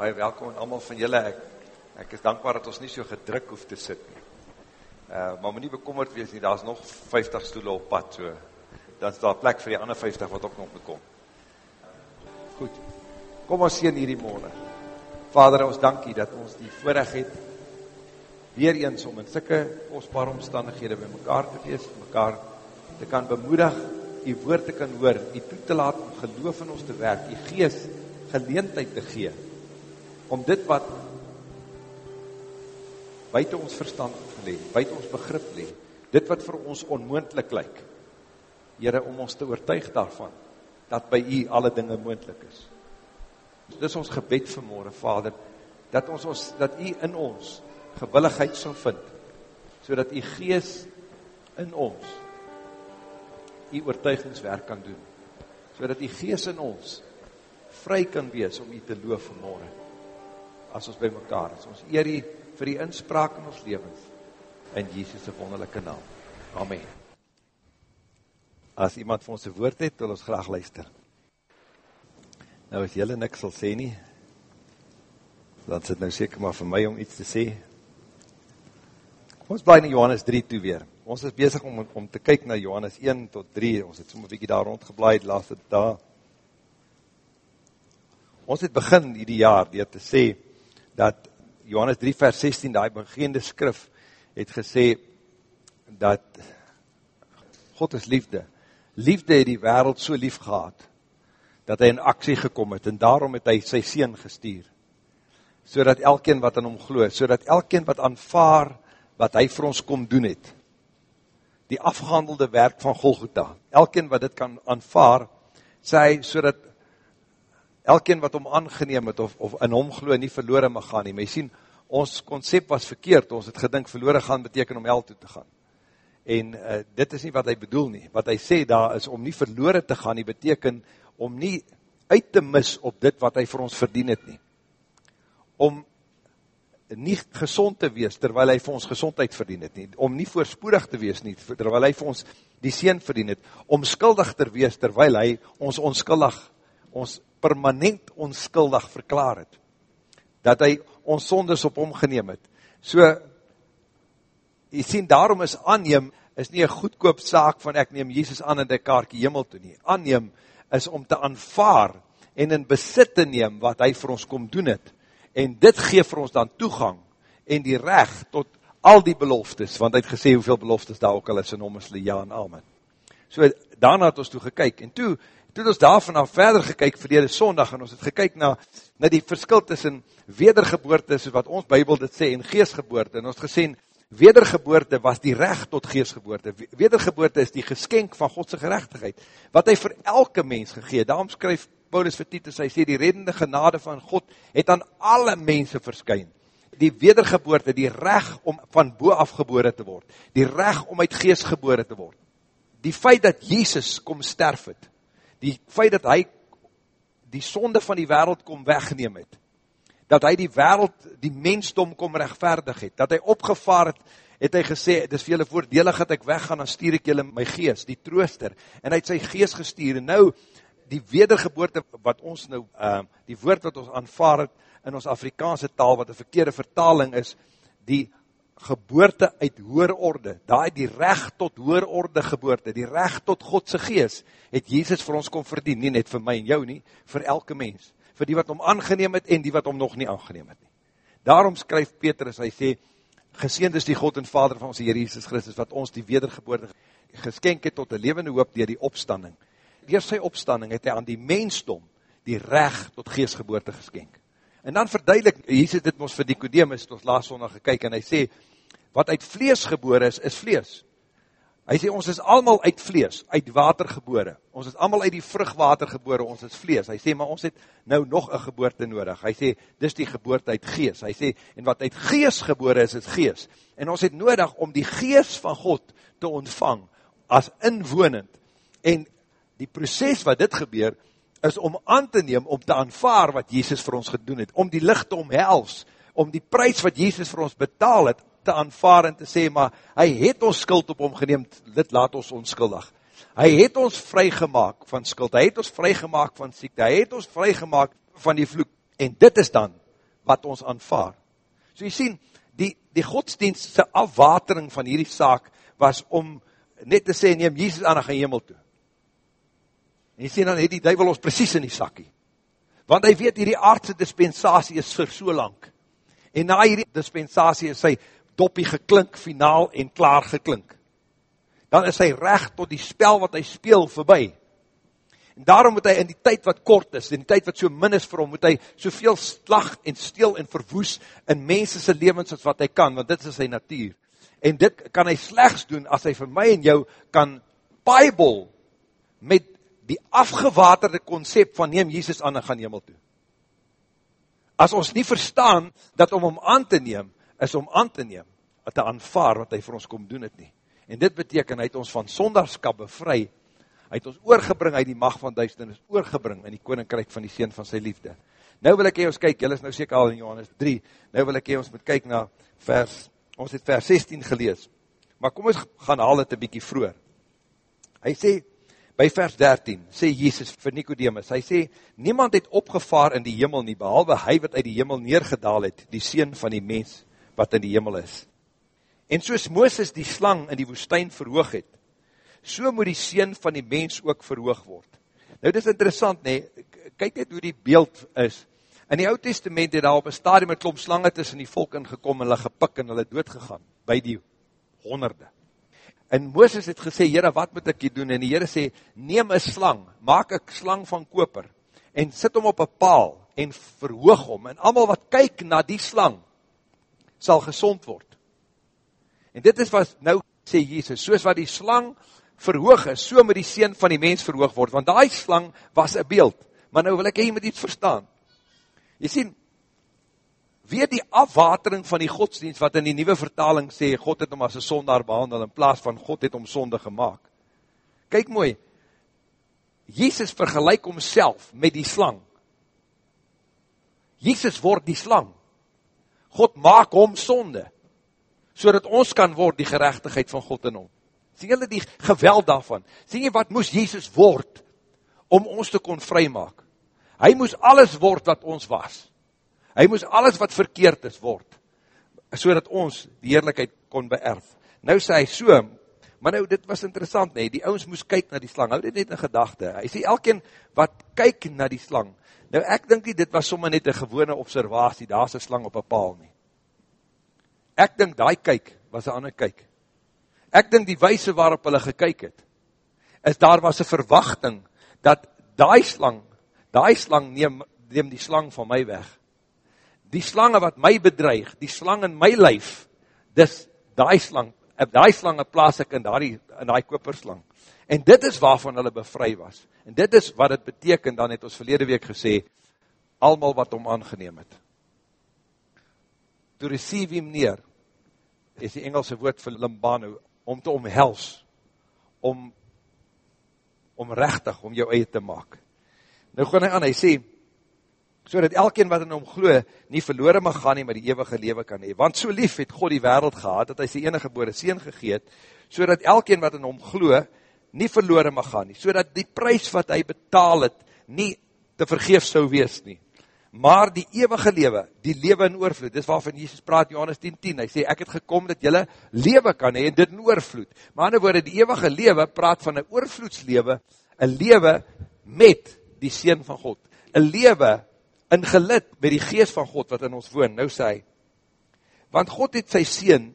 baie welkom aan allemaal van julle. Ek, ek is dankbaar dat ons nie so gedruk hoef te sit nie. Uh, maar moet nie bekommerd wees nie, daar is nog 50 stoele op pad, so. dan is daar plek vir die ander 50 wat ook nog bekom. Goed, kom ons sien hierdie morgen. Vader, ons dankie dat ons die voorrecht het, weer eens om in sikke kostbare omstandighede by mekaar te wees, mekaar te kan bemoedig, die woord te kan hoor, die toe te laat om geloof in ons te werk, die geest geleentheid te gee, om dit wat buiten ons verstand geleen, buiten ons begrip leen, dit wat vir ons onmoendlik lyk, Heere, om ons te oortuig daarvan, dat by u alle dinge moendlik is. Dit is ons gebed vanmorgen, Vader, dat ons, ons dat u in ons gewilligheid sal vind, so dat u gees in ons u oortuigingswerk kan doen, so dat u gees in ons vry kan wees om u te loof vanmorgen, as ons by mekaar is. Ons eer u vir die inspraak in ons levens, in Jesus' wonderlijke naam. Amen. As iemand vir ons een woord het, wil ons graag luister. Nou as jylle niks sal sê nie, dan sit nou seker maar vir my om iets te sê. Ons bly in Johannes 3 toe weer. Ons is bezig om, om te kyk na Johannes 1 tot 3. Ons het soms een bykie daar rondgeblaid, laatste daar. Ons het begin hierdie jaar dier te sê, dat Johannes 3 vers 16, die begeende skrif, het gesê, dat God is liefde. Liefde het die wereld so lief gehad, dat hy in aksie gekom het, en daarom het hy sy sien gestuur, so dat elkeen wat aan hom gloe, so dat elkeen wat aanvaar, wat hy vir ons kom doen het, die afgehandelde werk van Golgotha, elkeen wat dit kan aanvaar, sê hy, so dat elkeen wat hom aangeneem het, of, of in hom gloe, nie verloren mag gaan nie, maar jy sien, ons concept was verkeerd, ons het gedink verloren gaan beteken om hel toe te gaan, en uh, dit is nie wat hy bedoel nie, wat hy sê daar is om nie verloren te gaan nie, beteken om nie uit te mis op dit wat hy vir ons verdien het nie, om nie gezond te wees, terwyl hy vir ons gezondheid verdien het nie, om nie voorspoedig te wees nie, terwyl hy vir ons die seen verdien het, om skuldig te wees, terwyl hy ons onskuldig, ons permanent onskuldig verklaar het, dat hy ons sondes op hom geneem het. So, jy sien, daarom is aanneem, is nie een goedkoop saak van ek neem Jesus aan in die kaartje hemel toe nie. Aanneem is om te aanvaar en in besit te neem wat hy vir ons kom doen het. En dit geef vir ons dan toegang en die recht tot al die beloftes, want hy het gesê hoeveel beloftes daar ook al is en om is ja en amen. So daarna het ons toe gekyk en toe toe het ons daarvan af verder gekyk verlede sondag, en ons het gekyk na, na die verskil tussen wedergeboorte, soos wat ons bybel dit sê, en geestgeboorte, en ons het gesê, wedergeboorte was die recht tot geestgeboorte, wedergeboorte is die geskenk van Godse gerechtigheid, wat hy vir elke mens gegee, daarom skryf Paulus vir Titus, hy sê, die reddende genade van God het aan alle mense verskyn, die wedergeboorte, die recht om van boe afgebore te word, die recht om uit geest gebore te word, die feit dat Jezus kom sterf het, die feit dat hy die sonde van die wereld kom weggeneem het, dat hy die wereld, die mensdom kom rechtvaardig het, dat hy opgevaar het, het hy gesê, het is vir julle voordelig dat ek weggaan, dan stuur ek julle my geest, die trooster, en hy het sy geest gestuur, en nou, die wedergeboorte wat ons nou, uh, die woord wat ons aanvaar het, in ons Afrikaanse taal, wat een verkeerde vertaling is, die geboorte uit hoer orde, daar die recht tot hoer orde geboorte, die recht tot Godse gees, het Jezus vir ons kom verdien, nie net vir my en jou nie, vir elke mens, vir die wat om aangeneem het en die wat om nog nie aangeneem het nie. Daarom skryf Petrus, hy sê, geseend is die God en Vader van ons Heer Jesus Christus, wat ons die wedergeboorte geskenk het tot een levende hoop dier die opstanding. Door sy opstanding het hy aan die mensdom die recht tot geestgeboorte geskenk. En dan verduidelik, Jesus het ons vir Nicodemus, het ons laas zondag gekyk, en hy sê, wat uit vlees gebore is, is vlees. Hy sê, ons is allemaal uit vlees, uit water gebore. Ons is allemaal uit die vrugwater gebore, ons is vlees. Hy sê, maar ons het nou nog een geboorte nodig. Hy sê, dis die geboorte uit gees. Hy sê, en wat uit gees gebore is, is gees. En ons het nodig om die gees van God te ontvang, as inwonend. En die proces wat dit gebeur, is om aan te neem, om te aanvaar wat Jezus vir ons gedoen het, om die licht te omhels, om die prijs wat Jezus vir ons betaal het, te aanvaar en te sê, maar hy het ons skuld op hom geneem, dit laat ons onskuldig. Hy het ons vrygemaak van skuld, hy het ons vrygemaak van siekte, hy het ons vrygemaak van die vloek, en dit is dan wat ons aanvaar. So jy sien, die, die godsdienstse afwatering van hierdie saak was om net te sê, neem Jesus aan na hemel toe. En jy sien, dan het die duivel ons precies in die sakkie. Want hy weet, hierdie aardse dispensatie is vir so lang. En na hierdie dispensatie is sy doppie geklink, finaal en klaar geklink. Dan is hy recht tot die spel wat hy speel voorbij. En daarom moet hy in die tyd wat kort is, in die tyd wat so min is vir hom, moet hy soveel slag en steel en verwoes in mensese levens as wat hy kan, want dit is sy natuur. En dit kan hy slechts doen as hy vir my en jou kan paibol met die afgewaterde concept van neem Jesus aan en gaan hemel toe. As ons nie verstaan dat om hom aan te neem, is om aan te neem, te aanvaar wat hy vir ons kom doen het nie. En dit beteken, hy het ons van sondagskap bevry, hy het ons oorgebring uit die mag van duisternis, oorgebring in die koninkryk van die Seen van sy liefde. Nou wil ek hee ons kyk, jylle is nou seker al in Johannes 3, nou wil ek hee ons moet kyk na vers, ons het vers 16 gelees, maar kom ons gaan haal het een bykie vroer. Hy sê, by vers 13, sê Jesus vir Nicodemus, hy sê, niemand het opgevaar in die hemel nie, behalwe hy wat uit die hemel neergedaal het, die Seen van die mens, wat in die hemel is. En soos Mooses die slang in die woestijn verhoog het, so moet die sien van die mens ook verhoog word. Nou dit is interessant, nee, kyk net hoe die beeld is. In die oud testament het daar op een stadium met klomp slange tussen die volk ingekom en hulle gepik en hulle doodgegaan, by die honderde. En Mooses het gesê, Heere, wat moet ek hier doen? En die Heere sê, neem een slang, maak een slang van koper, en sit hom op een paal, en verhoog hom, en allemaal wat kyk na die slang, sal gezond word. En dit is wat nou sê Jesus, soos wat die slang verhoog is, so moet die seen van die mens verhoog word, want die slang was een beeld, maar nou wil ek hier met iets verstaan. Jy sien, weer die afwatering van die godsdienst, wat in die nieuwe vertaling sê, God het hom as een sondaar behandel, in plaas van God het hom sonde gemaakt. Kyk mooi, Jesus vergelijk homself met die slang. Jesus word die slang. God maak hom sonde, so dat ons kan word die gerechtigheid van God in hom. Sien julle die geweld daarvan? Sien jy wat moes Jesus word om ons te kon vrymaak? Hy moes alles word wat ons was. Hy moes alles wat verkeerd is word, so dat ons die heerlijkheid kon beerf. Nou sê hy so, maar nou dit was interessant nie, die ouwens moes kyk na die slang, hou dit net in gedachte. Hy sê elkeen wat kyk na die slang, nou ek dink nie, dit was sommer net een gewone observatie, daar is een slang op een paal nie. Ek dink die kyk was een ander kyk. Ek dink die wijse waarop hulle gekyk het, is daar was een verwachting, dat die slang, die slang neem, neem die slang van my weg. Die slange wat my bedreig, die slang in my lijf, dis die slang, die slange plaas ek in die, in die koperslang. En dit is waarvan hulle bevry was. En dit is wat het beteken, dan het ons verlede week gesê, almal wat om aangeneem het. To receive him neer, is die Engelse woord vir limbano, om te omhels, om, om rechtig, om jou eie te maak. Nou gaan hy aan, hy sê, so dat elkeen wat in hom glo, nie verloren mag gaan nie, maar die eeuwige lewe kan hee. Want so lief het God die wereld gehad, dat hy sy enige geboore seen gegeet, so dat elkeen wat in hom glo, nie verloren mag gaan nie, so dat die prijs wat hy betaal het, nie te vergeef sou wees nie. Maar die eeuwige lewe, die lewe in oorvloed, dis waarvan Jesus praat, Johannes 10, 10, hy sê, ek het gekom dat jylle lewe kan hee, en dit in oorvloed, maar die woorde, die eeuwige lewe, praat van een oorvloedslewe, een lewe met die Seen van God, een lewe in gelid met die geest van God, wat in ons woon, nou sê hy, want God het sy Seen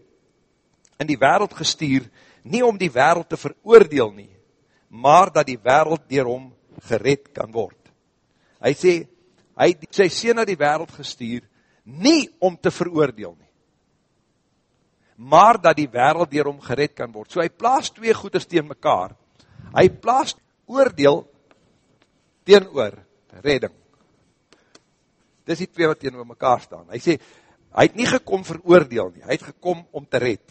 in die wereld gestuur, nie om die wereld te veroordeel nie, maar dat die wereld dier hom gered kan word. Hy sê, hy het sy sien na die wereld gestuur, nie om te veroordeel nie, maar dat die wereld dier hom gered kan word. So hy plaas twee goeders teen mekaar, hy plaas oordeel teen oor redding. Dis die twee wat teen oor mekaar staan. Hy sê, hy het nie gekom veroordeel nie, hy het gekom om te red.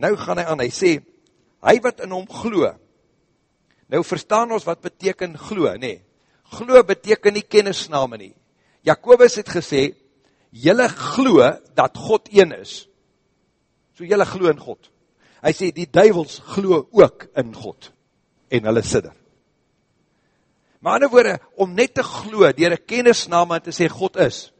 Nou gaan hy aan, hy sê, hy wat in hom glo, nou verstaan ons wat beteken glo, nee, glo beteken nie kennisname nie. Jacobus het gesê, jylle glo dat God een is. So jylle glo in God. Hy sê, die duivels glo ook in God. En hulle sidder. Maar ander woorde, om net te glo, dier een kennisname te sê God is,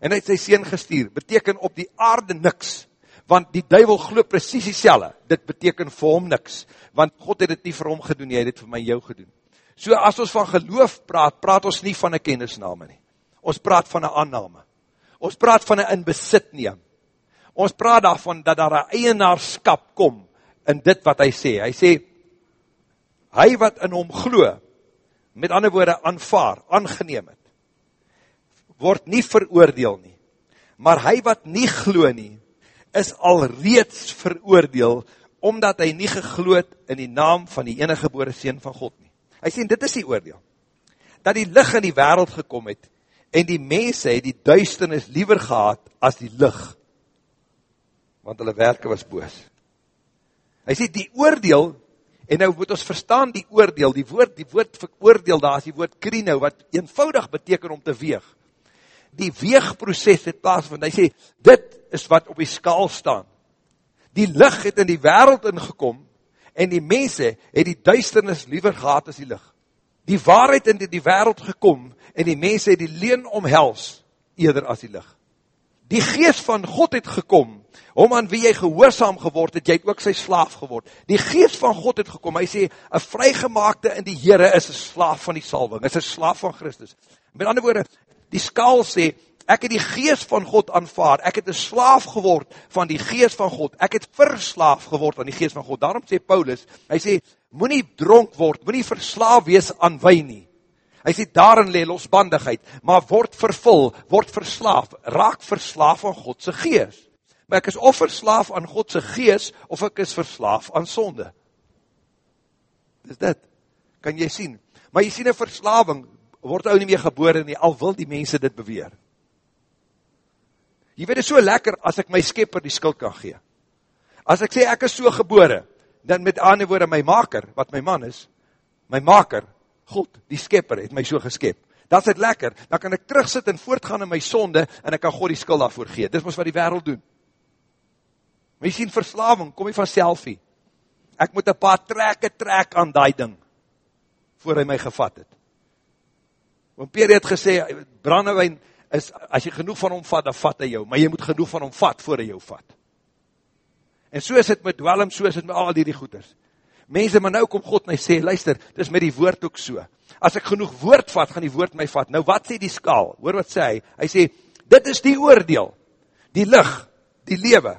en hy het sy sien gestuur, beteken op die aarde niks, want die duivel glo precies die selle, dit beteken vir hom niks, want God het dit nie vir hom gedoen, hy het dit vir my jou gedoen. So as ons van geloof praat, praat ons nie van een kennisname nie. Ons praat van een aanname. Ons praat van een inbesit neem. Ons praat daarvan dat daar een eienaarskap kom in dit wat hy sê. Hy sê, hy wat in hom glo, met ander woorde aanvaar, aangeneem het, word nie veroordeel nie. Maar hy wat nie glo nie, is al reeds veroordeel, omdat hy nie gegloed in die naam van die enige gebore Seen van God nie. Hy sê, dit is die oordeel, dat die licht in die wereld gekom het, en die mense het die duisternis liever gehad as die licht, want hulle werke was boos. Hy sê, die oordeel, en nou moet ons verstaan die oordeel, die woord, die woord vir oordeel daar is die woord krino, wat eenvoudig beteken om te weeg. Die weegproces het plaas, want hy sê, dit is wat op die skaal staan. Die licht het in die wereld ingekom, en die mense het die duisternis liever gehad as die licht. Die waarheid in die, wereld gekom, en die mense het die leen omhels, eerder as die licht. Die geest van God het gekom, om aan wie jy gehoorzaam geword het, jy het ook sy slaaf geword. Die geest van God het gekom, hy sê, een vrygemaakte in die Heere is een slaaf van die salving, is een slaaf van Christus. Met ander woorde, die skaal sê, ek het die geest van God aanvaard, ek het een slaaf geword van die geest van God, ek het verslaaf geword aan die geest van God, daarom sê Paulus, hy sê, moet nie dronk word, moet nie verslaaf wees aan wijn nie, hy sê, daarin le losbandigheid, maar word vervul, word verslaaf, raak verslaaf aan Godse geest, maar ek is of verslaaf aan Godse geest, of ek is verslaaf aan sonde, dis dit, kan jy sien, maar jy sien een verslaving, word ou nie meer gebore nie, al wil die mense dit beweer, Jy weet, het is so lekker as ek my skepper die skuld kan gee. As ek sê ek is so gebore, dan met ander woorde my maker, wat my man is, my maker, God, die skepper, het my so geskep. Dat is het lekker, dan kan ek terugsit en voortgaan in my sonde, en ek kan God die skuld daarvoor gee. Dit is wat die wereld doen. Maar jy sien verslaving, kom jy van selfie. Ek moet een paar trekke trek aan die ding, voor hy my gevat het. Want Peer het gesê, brandewijn, is, as jy genoeg van hom vat, dan vat hy jou, maar jy moet genoeg van hom vat, voor hy jou vat. En so is het met dwelm, so is het met al die goeders. Mense, maar nou kom God en hy sê, luister, dit is met die woord ook so. As ek genoeg woord vat, gaan die woord my vat. Nou wat sê die skaal? Hoor wat sê hy? Hy sê, dit is die oordeel, die licht, die lewe.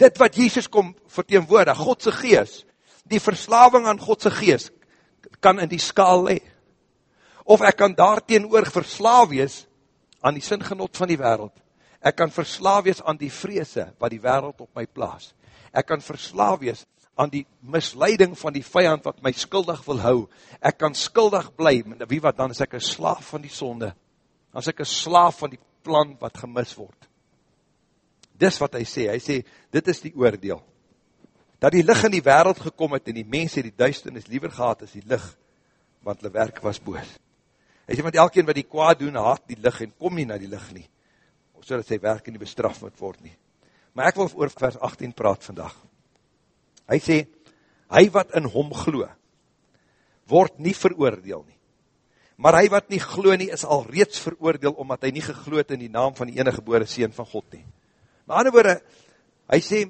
Dit wat Jesus kom verteenwoordig, Godse gees, die verslaving aan Godse gees, kan in die skaal lee of ek kan daarteen oor verslaaf wees aan die singenot van die wereld. Ek kan verslaaf wees aan die vreese wat die wereld op my plaas. Ek kan verslaaf wees aan die misleiding van die vijand wat my skuldig wil hou. Ek kan skuldig bly, wie wat dan is ek een slaaf van die sonde. Dan is ek een slaaf van die plan wat gemis word. Dis wat hy sê, hy sê, dit is die oordeel. Dat die licht in die wereld gekom het en die mense die duisternis liever gehad as die licht, want hulle werk was boos. Hy sê, want elkeen wat die kwaad doen, haat die lig en kom nie na die lig nie, so dat sy werk nie bestraf moet word nie. Maar ek wil oor vers 18 praat vandag. Hy sê, hy wat in hom glo, word nie veroordeel nie. Maar hy wat nie glo nie, is al reeds veroordeel, omdat hy nie gegloed in die naam van die enige geboore Seen van God nie. Maar ander woorde, hy sê,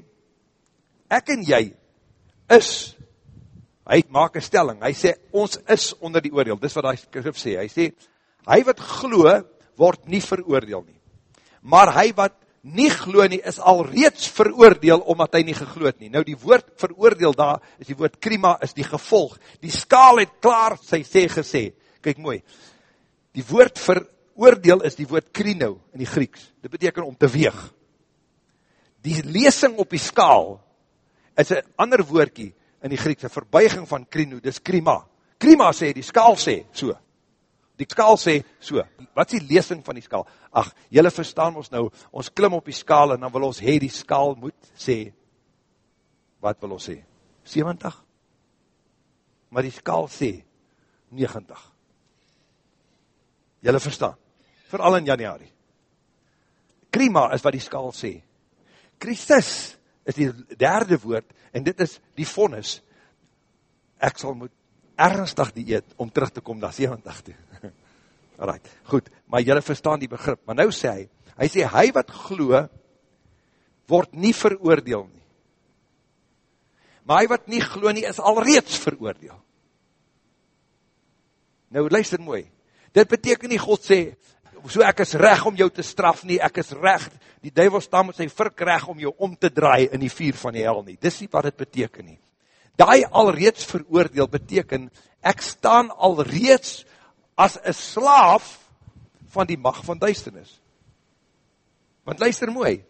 ek en jy is hy maak een stelling, hy sê, ons is onder die oordeel, dis wat hy skrif sê, hy sê, hy wat glo, word nie veroordeel nie, maar hy wat nie glo nie, is al reeds veroordeel, omdat hy nie gegloed nie, nou die woord veroordeel daar, is die woord krima, is die gevolg, die skaal het klaar, sy sê gesê, kyk mooi, die woord veroordeel is die woord krino, in die Grieks, dit beteken om te weeg, die lesing op die skaal, is een ander woordkie, in die Griekse verbuiging van krino, dis krima. Krima sê, die skaal sê, so. Die skaal sê, so. Wat is die leesing van die skaal? Ach, jylle verstaan ons nou, ons klim op die skaal en dan wil ons, hey, die skaal moet sê, wat wil ons sê? 70? Maar die skaal sê, 90. Jylle verstaan, vooral in januari. Krima is wat die skaal sê. Christus is die derde woord, en dit is die vonnis, ek sal moet ernstig die eet, om terug te kom na 70 toe. Right, goed, maar jylle verstaan die begrip. Maar nou sê hy, hy sê, hy wat glo, word nie veroordeel nie. Maar hy wat nie glo nie, is alreeds veroordeel. Nou, luister mooi. Dit beteken nie, God sê, so ek is reg om jou te straf nie, ek is reg, die duivel staan met sy virk reg om jou om te draai in die vuur van die hel nie. Dis nie wat dit beteken nie. Daai alreeds veroordeel beteken, ek staan alreeds as een slaaf van die mag van duisternis. Want luister mooi,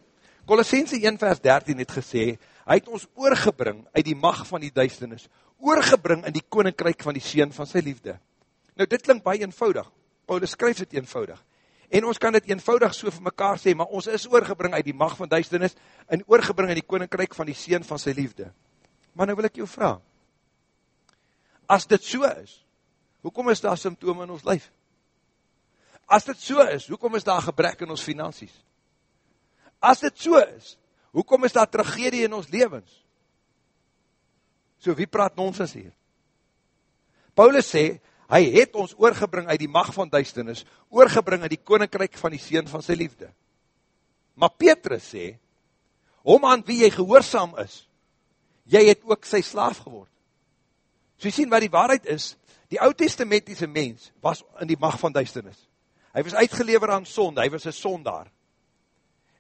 Colossense 1 vers 13 het gesê, hy het ons oorgebring uit die mag van die duisternis, oorgebring in die koninkryk van die Seen van sy liefde. Nou dit klink baie eenvoudig, Paulus skryf dit eenvoudig, en ons kan dit eenvoudig so vir mekaar sê, maar ons is oorgebring uit die mag van duisternis, en oorgebring in die koninkryk van die Seen van sy liefde. Maar nou wil ek jou vraag, as dit so is, hoekom is daar symptome in ons lijf? As dit so is, hoekom is daar gebrek in ons finansies? As dit so is, hoekom is daar tragedie in ons levens? So wie praat nonsens hier? Paulus sê, hy het ons oorgebring uit die mag van duisternis, oorgebring uit die koninkryk van die Seen van sy liefde. Maar Petrus sê, om aan wie jy gehoorzaam is, jy het ook sy slaaf geword. So jy sien wat die waarheid is, die oud-testamentiese mens was in die macht van duisternis. Hy was uitgelever aan sonde, hy was een sondaar.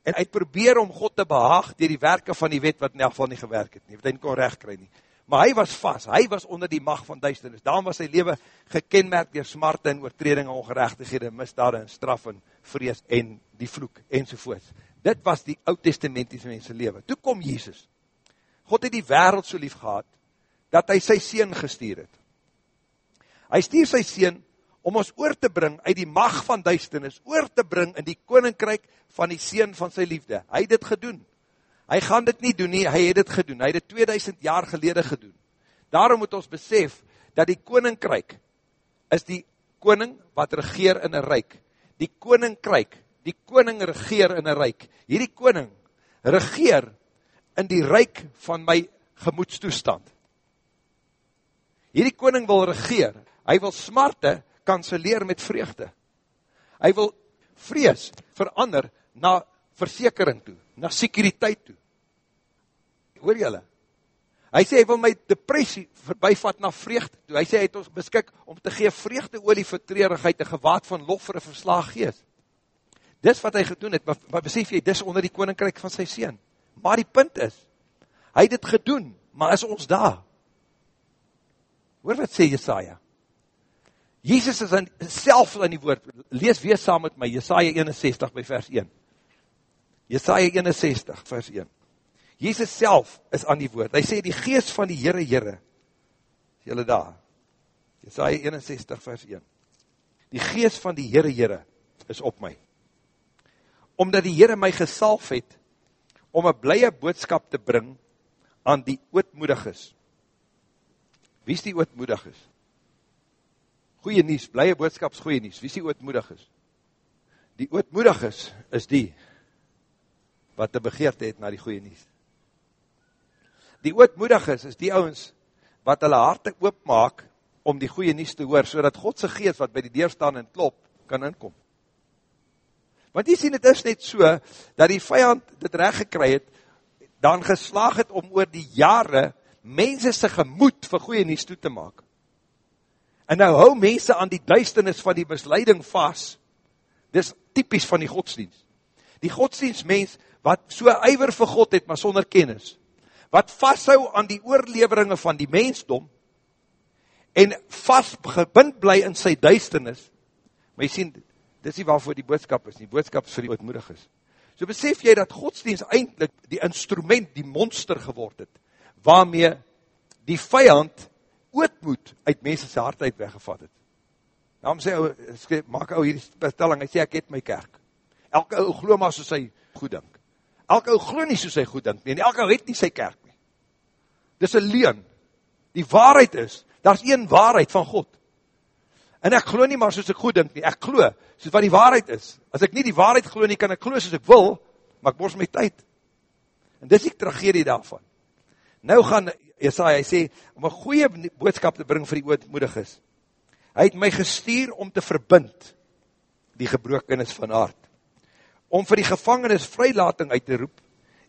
En hy het probeer om God te behaag dier die werke van die wet wat in elk geval nie gewerk het nie, wat hy nie kon recht kry nie. Maar hy was vast, hy was onder die macht van duisternis. Daarom was sy leven gekenmerk dier smarte en oortreding en ongerechtighede, misdade en straf en vrees en die vloek enzovoort. Dit was die oud-testamentiese mense leven. Toe kom Jesus. God het die wereld so lief gehad, dat hy sy sien gestuur het. Hy stuur sy sien om ons oor te bring uit die mag van duisternis, oor te bring in die koninkryk van die sien van sy liefde. Hy het dit gedoen. Hy gaan dit nie doen nie, hy het dit gedoen. Hy het dit 2000 jaar gelede gedoen. Daarom moet ons besef, dat die koninkryk is die koning wat regeer in een ryk. Die koninkryk, die koning regeer in een ryk. Hierdie koning regeer in die ryk van my gemoedstoestand. Hierdie koning wil regeer, hy wil smarte kanseleer met vreugde. Hy wil vrees verander na versekering toe, na sekuriteit toe. Hoor jylle? Hy sê hy wil my depressie verbyvat na vreugde toe. Hy sê hy het ons beskik om te gee vreugde olie vir treurigheid, een gewaad van lof vir een verslaag geest. Dis wat hy gedoen het, maar, maar besef jy, dis onder die koninkryk van sy sien. Maar die punt is, hy het dit gedoen, maar is ons daar? Hoor wat sê Jesaja? Jesus is in, self in die woord, lees weer saam met my, Jesaja 61 by vers 1. Jesaja 61 vers 1. Jesus self is aan die woord, hy sê die geest van die Heere Heere, is jylle daar, Jesaja 61 vers 1. Die geest van die Heere Heere is op my, omdat die Heere my gesalf het, om een blije boodskap te bring aan die ootmoedig is. Wie is die ootmoedig is? Goeie nies, blije boodskaps goeie nies. Wie is die ootmoedig is? Die ootmoedig is, is die wat te begeerte het na die goeie nies. Die ootmoedig is, die ouwens wat hulle harte oopmaak om die goeie nies te hoor, so dat Godse geest wat by die deur staan en klop, kan inkom. Want die sien het is net so, dat die vijand dit recht gekry het, dan geslaag het om oor die jare mense sy gemoed vir goeie nies toe te maak. En nou hou mense aan die duisternis van die misleiding vast, dis typisch van die godsdienst. Die godsdienstmens wat so eiwer vir God het, maar sonder kennis, wat vasthou aan die oorleveringe van die mensdom, en vast gebind bly in sy duisternis, maar jy sien, dis nie waarvoor die boodskap is, die boodskap is vir die ootmoedig is. So besef jy dat godsdienst eindelijk die instrument, die monster geword het, waarmee die vijand ootmoed uit mense sy hart uit weggevat het. Daarom sê ou, maak ou hierdie bestelling, hy sê ek het my kerk. Elke ou glo maar soos hy goed dink. Elke ou glo nie soos hy goed dink nie, en elke ou het nie sy kerk nie. Dis een leen. Die waarheid is, daar is een waarheid van God. En ek glo nie maar soos ek goed dink nie, ek glo soos wat die waarheid is. As ek nie die waarheid glo nie, kan ek glo soos ek wil, maar ek bors my tyd. En dis die tragedie daarvan. Nou gaan Jesaja, sê, om een goeie boodskap te bring vir die ootmoedig is. Hy het my gestuur om te verbind, die gebrokenis van hart. Om vir die gevangenis vrylating uit te roep,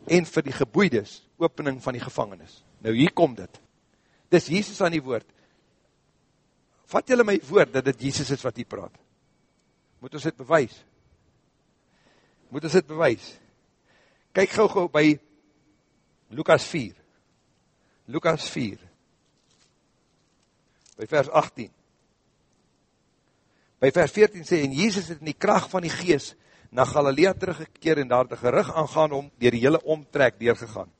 en vir die geboeides, opening van die gevangenis. Nou hier kom dit. Dis Jesus aan die woord. Vat julle my woord, dat dit Jesus is wat hier praat. Moet ons dit bewys? Moet ons dit bewys? Kyk gauw gauw by Lukas 4. Lukas 4. By vers 18. By vers 14 sê, en Jesus het in die kracht van die geest na Galilea teruggekeer en daar te gerig aangaan om dier die hele omtrek deurgegaan.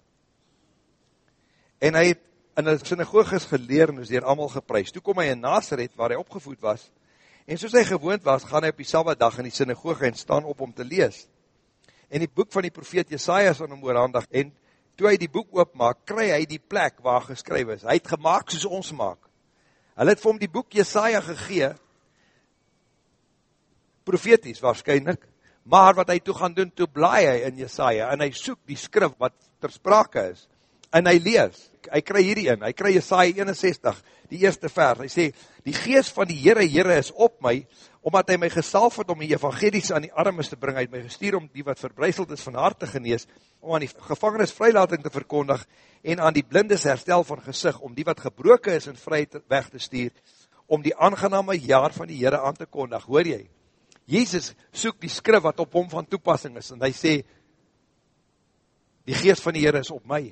En hy het in die synagoges geleer en is dier allemaal geprys. Toe kom hy in Nazareth waar hy opgevoed was en soos hy gewoond was, gaan hy op die Sabbatdag in die synagoge en staan op om te lees. En die boek van die profeet Jesaja is aan hom oorhandig en toe hy die boek oopmaak, kry hy die plek waar geskryf is. Hy het gemaakt soos ons maak. Hy het vir hom die boek Jesaja gegee, profeties waarschijnlijk, maar wat hy toe gaan doen, toe blaai hy in Jesaja, en hy soek die skrif wat ter sprake is, en hy lees, hy kry hierdie in, hy kry Jesaja 61, die eerste vers, hy sê, die geest van die Heere Heere is op my, omdat hy my gesalf het om die evangelies aan die armes te bring, hy het my gestuur om die wat verbreiseld is van hart te genees, om aan die gevangenis vrylating te verkondig, en aan die blindes herstel van gezicht, om die wat gebroken is en vry weg te stuur, om die aangename jaar van die Heere aan te kondig, hoor jy, Jezus soek die skrif wat op hom van toepassing is, en hy sê, die geest van die Heer is op my.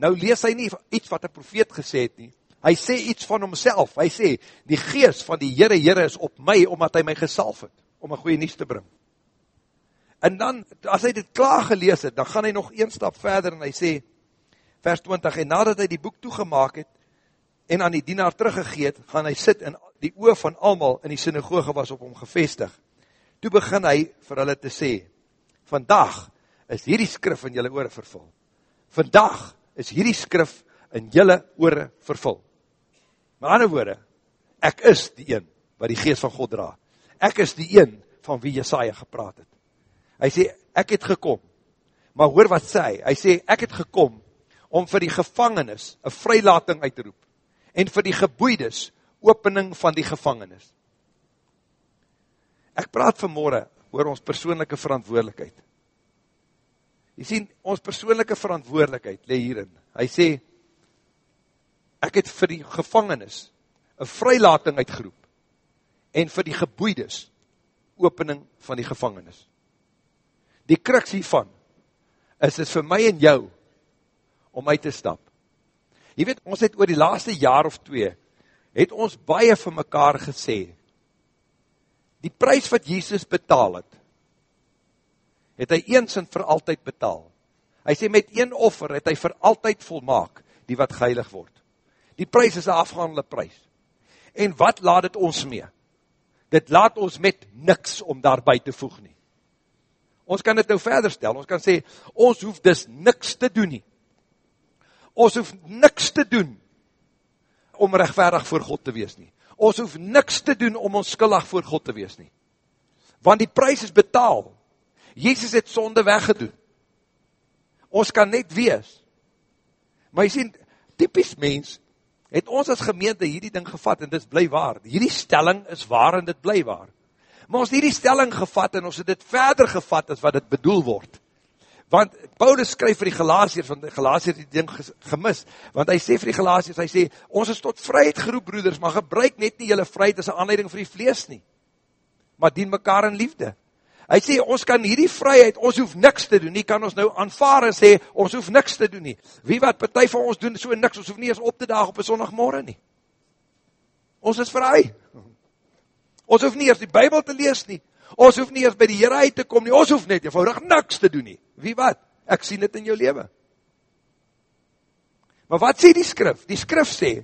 Nou lees hy nie iets wat die profeet gesê het nie, hy sê iets van homself, hy sê, die geest van die Heere Heere is op my, omdat hy my gesalf het, om een goeie nies te bring. En dan, as hy dit klaar gelees het, dan gaan hy nog een stap verder, en hy sê, vers 20, en nadat hy die boek toegemaak het, en aan die dienaar teruggegeet, gaan hy sit, en die oor van almal in die synagoge was op hom gevestig. Toe begin hy vir hulle te sê, vandag is hierdie skrif in julle oore vervul. Vandag is hierdie skrif in julle oore vervul. Maar ander woorde, ek is die een wat die geest van God dra. Ek is die een van wie Jesaja gepraat het. Hy sê, ek het gekom. Maar hoor wat sê hy? Hy sê, ek het gekom om vir die gevangenis een vrylating uit te roep. En vir die geboeides, opening van die gevangenis. Ek praat vanmorgen oor ons persoonlijke verantwoordelikheid. Jy sien, ons persoonlijke verantwoordelikheid le hierin. Hy sê, ek het vir die gevangenis een vrylating uitgeroep en vir die geboeides opening van die gevangenis. Die kruks hiervan is het vir my en jou om uit te stap. Jy weet, ons het oor die laaste jaar of twee, het ons baie vir mekaar gesê, die prijs wat Jesus betaal het, het hy eens en vir altyd betaal. Hy sê met een offer het hy vir altyd volmaak die wat geheilig word. Die prijs is een afgehandelde prijs. En wat laat het ons mee? Dit laat ons met niks om daarby te voeg nie. Ons kan dit nou verder stel, ons kan sê, ons hoef dus niks te doen nie. Ons hoef niks te doen om rechtverig voor God te wees nie ons hoef niks te doen om ons skuldig voor God te wees nie. Want die prijs is betaal. Jezus het sonde weggedoen. Ons kan net wees. Maar jy sien, typisch mens, het ons as gemeente hierdie ding gevat en dit bly waar. Hierdie stelling is waar en dit bly waar. Maar ons hierdie stelling gevat en ons het dit verder gevat as wat dit bedoel word want Paulus skryf vir die Galatiërs, want die het die ding gemis, want hy sê vir die Galatiërs, hy sê, ons is tot vryheid geroep, broeders, maar gebruik net nie jylle vryheid as een aanleiding vir die vlees nie, maar dien mekaar in liefde. Hy sê, ons kan hierdie vryheid, ons hoef niks te doen nie, kan ons nou aanvaar en sê, ons hoef niks te doen nie. Wie wat, partij van ons doen so niks, ons hoef nie eens op te daag op een zondagmorgen nie. Ons is vry. Ons hoef nie eens die Bijbel te lees nie, Ons hoef nie eens by die Here uit te kom nie. Ons hoef net eenvoudig niks te doen nie. Wie wat? Ek sien dit in jou lewe. Maar wat sê die skrif? Die skrif sê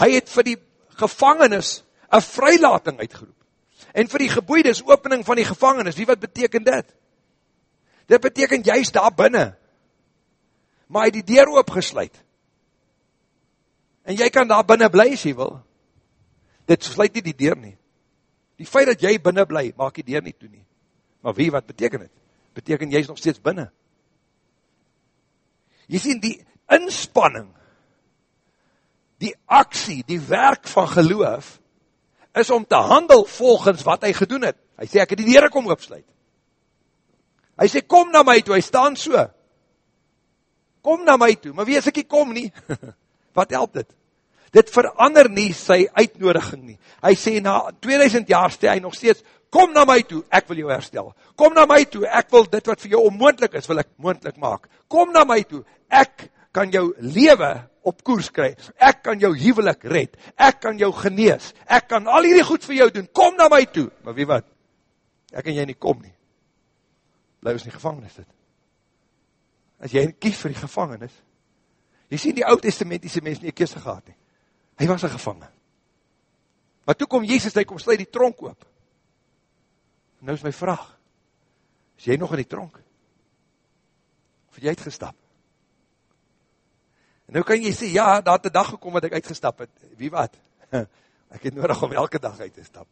hy het vir die gevangenes 'n vrylating uitgeroep. En vir die geboeides opening van die gevangenes. Wie wat beteken dit? Dit beteken jy's daar binne. Maar hy het die deur oopgesluit. En jy kan daar binne bly as jy wil. Dit sluit nie die deur nie. Die feit dat jy binnen bly, maak die deur nie toe nie. Maar wie, wat beteken het? Beteken jy is nog steeds binnen. Jy sien, die inspanning, die aksie, die werk van geloof, is om te handel volgens wat hy gedoen het. Hy sê, ek het die deur kom opsluit. Hy sê, kom na my toe, hy staan so. Kom na my toe, maar wie as ek nie kom nie? Wat help dit? Dit verander nie sy uitnodiging nie. Hy sê, na 2000 jaar sê hy nog steeds, kom na my toe, ek wil jou herstel. Kom na my toe, ek wil dit wat vir jou onmoendlik is, wil ek moendlik maak. Kom na my toe, ek kan jou lewe op koers kry. Ek kan jou huwelik red. Ek kan jou genees. Ek kan al hierdie goed vir jou doen. Kom na my toe. Maar wie wat? Ek en jy nie kom nie. Bly ons in die gevangenis sit. As jy kies vir die gevangenis, jy sien die oud testamentiese mens nie 'n keuse gehad nie. Hy was 'n gevangene. Maar toe kom Jesus, hy kom sluit die tronk oop. Nou is my vraag, is jy nog in die tronk? Of het jy uitgestap? En nou kan jy sê, ja, daar het een dag gekom wat ek uitgestap het. Wie wat? Ek het nodig om elke dag uit te stap.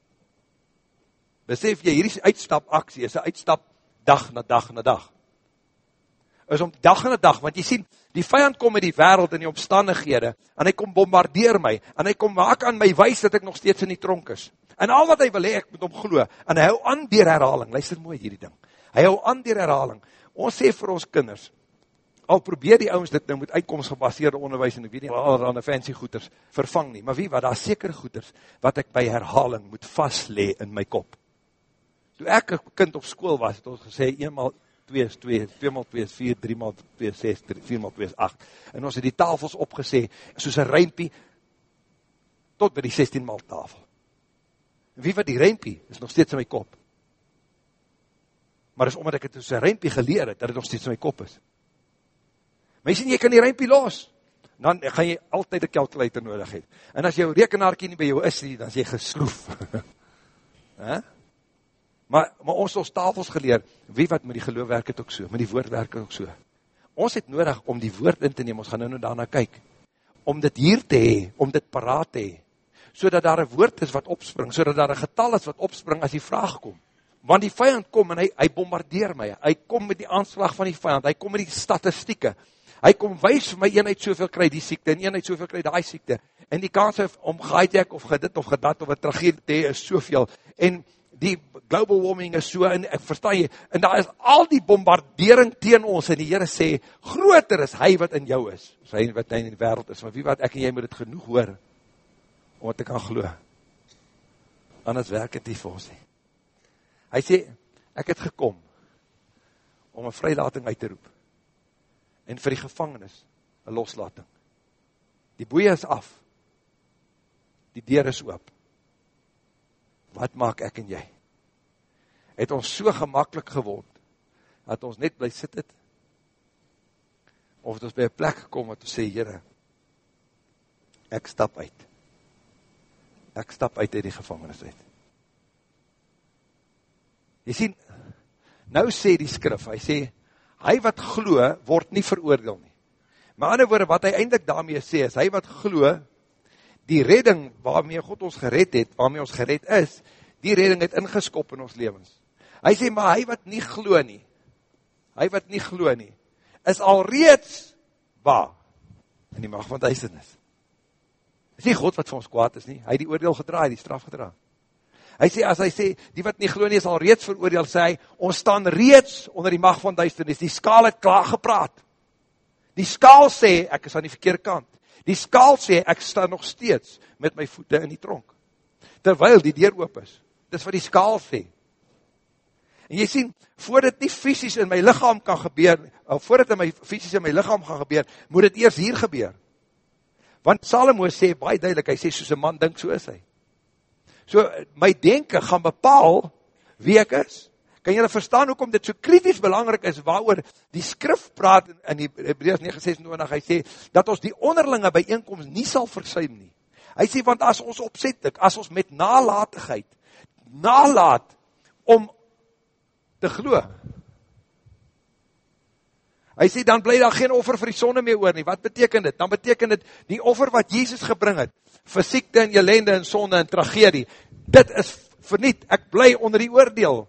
Besef jy, hierdie uitstap aksie is een uitstap dag na dag na dag. Is om dag na dag, want jy sien, die vijand kom met die wereld en die omstandighede, en hy kom bombardeer my, en hy kom maak aan my wijs dat ek nog steeds in die tronk is. En al wat hy wil hee, ek moet om glo, en hy hou aan dier herhaling, luister mooi hierdie ding, hy hou aan dier herhaling, ons sê vir ons kinders, al probeer die ouwens dit nou met uitkomstgebaseerde onderwijs, en ek weet nie, allerhande fancy goeders, vervang nie, maar wie, wat daar sekere goeders, wat ek by herhaling moet vastlee in my kop. Toe ek een kind op school was, het ons gesê, 1 maal 2 is 2, 2 maal 2 is 4, 3 maal 2 is 6, 4 maal 2 is 8, en ons het die tafels opgesê, soos een ruimpie, tot by die 16 maal tafel. En wie wat die rempie, is nog steeds in my kop. Maar is omdat ek het soos een rempie geleer het, dat het nog steeds in my kop is. Jy sien, jy kan die rempie los, dan gaan jy altyd een calculator nodig het. En as jou rekenaarkie nie by jou is nie, dan is jy gesloef. maar, maar ons ons tafels geleer, wie wat met die geloof werk het ook so, met die woord werk het ook so. Ons het nodig om die woord in te neem, ons gaan nou nou daarna kyk, om dit hier te hee, om dit paraat te hee, so daar een woord is wat opspring, so daar een getal is wat opspring as die vraag kom. Want die vijand kom en hy, hy bombardeer my, hy kom met die aanslag van die vijand, hy kom met die statistieke, hy kom wees vir my eenheid soveel kry die siekte, en eenheid soveel kry die siekte, en die kans om gehijack of gedit of gedat of een tragedie is soveel, en die global warming is so, en ek verstaan jy, en daar is al die bombardering teen ons, en die Heere sê, groter is hy wat in jou is, sy wat in die wereld is, maar wie wat ek en jy moet het genoeg hoor, om wat ek kan glo. Anders werk het nie vir ons nie. Hy sê, ek het gekom, om een vrylating uit te roep, en vir die gevangenis, een loslating. Die boeie is af, die deur is oop. Wat maak ek en jy? Het ons so gemakkelijk geword, dat ons net bly sit het, of het ons by een plek gekom, wat ons sê, Heere, ek stap uit ek stap uit uit die gevangenis uit. Jy sien, nou sê die skrif, hy sê, hy wat glo, word nie veroordeel nie. Maar ander woorde, wat hy eindelijk daarmee sê, is, hy wat glo, die redding waarmee God ons gered het, waarmee ons gered is, die redding het ingeskop in ons levens. Hy sê, maar hy wat nie glo nie, hy wat nie glo nie, is al reeds waar, in die mag van duisternis is nie God wat vir ons kwaad is nie, hy die oordeel gedraai, die straf gedraai. Hy sê, as hy sê, die wat nie geloof nie, is al reeds veroordeel, sê hy, ons staan reeds onder die macht van duisternis, die skaal het klaar gepraat. Die skaal sê, ek is aan die verkeerde kant. Die skaal sê, ek sta nog steeds met my voete in die tronk. Terwyl die deur oop is. Dis wat die skaal sê. En jy sien, voordat nie fysisk in my lichaam kan gebeur, of voordat in my fysisk in my lichaam gaan gebeur, moet het eers hier gebeur. Want Salomo sê baie duidelik, hy sê soos 'n man dink, so is hy. So my denke gaan bepaal wie ek is. Kan julle verstaan hoekom dit so krities belangrik is waaroor die skrif praat in die Hebreërs 9:26 hy sê dat ons die onderlinge byeenkomste nie sal versuim nie. Hy sê want as ons opsetlik, as ons met nalatigheid nalat om te glo, Hy sê, dan bly daar geen offer vir die sonde meer oor nie. Wat beteken dit? Dan beteken dit, die offer wat Jezus gebring het, vir siekte en jelende en sonde en tragedie, dit is verniet, ek bly onder die oordeel.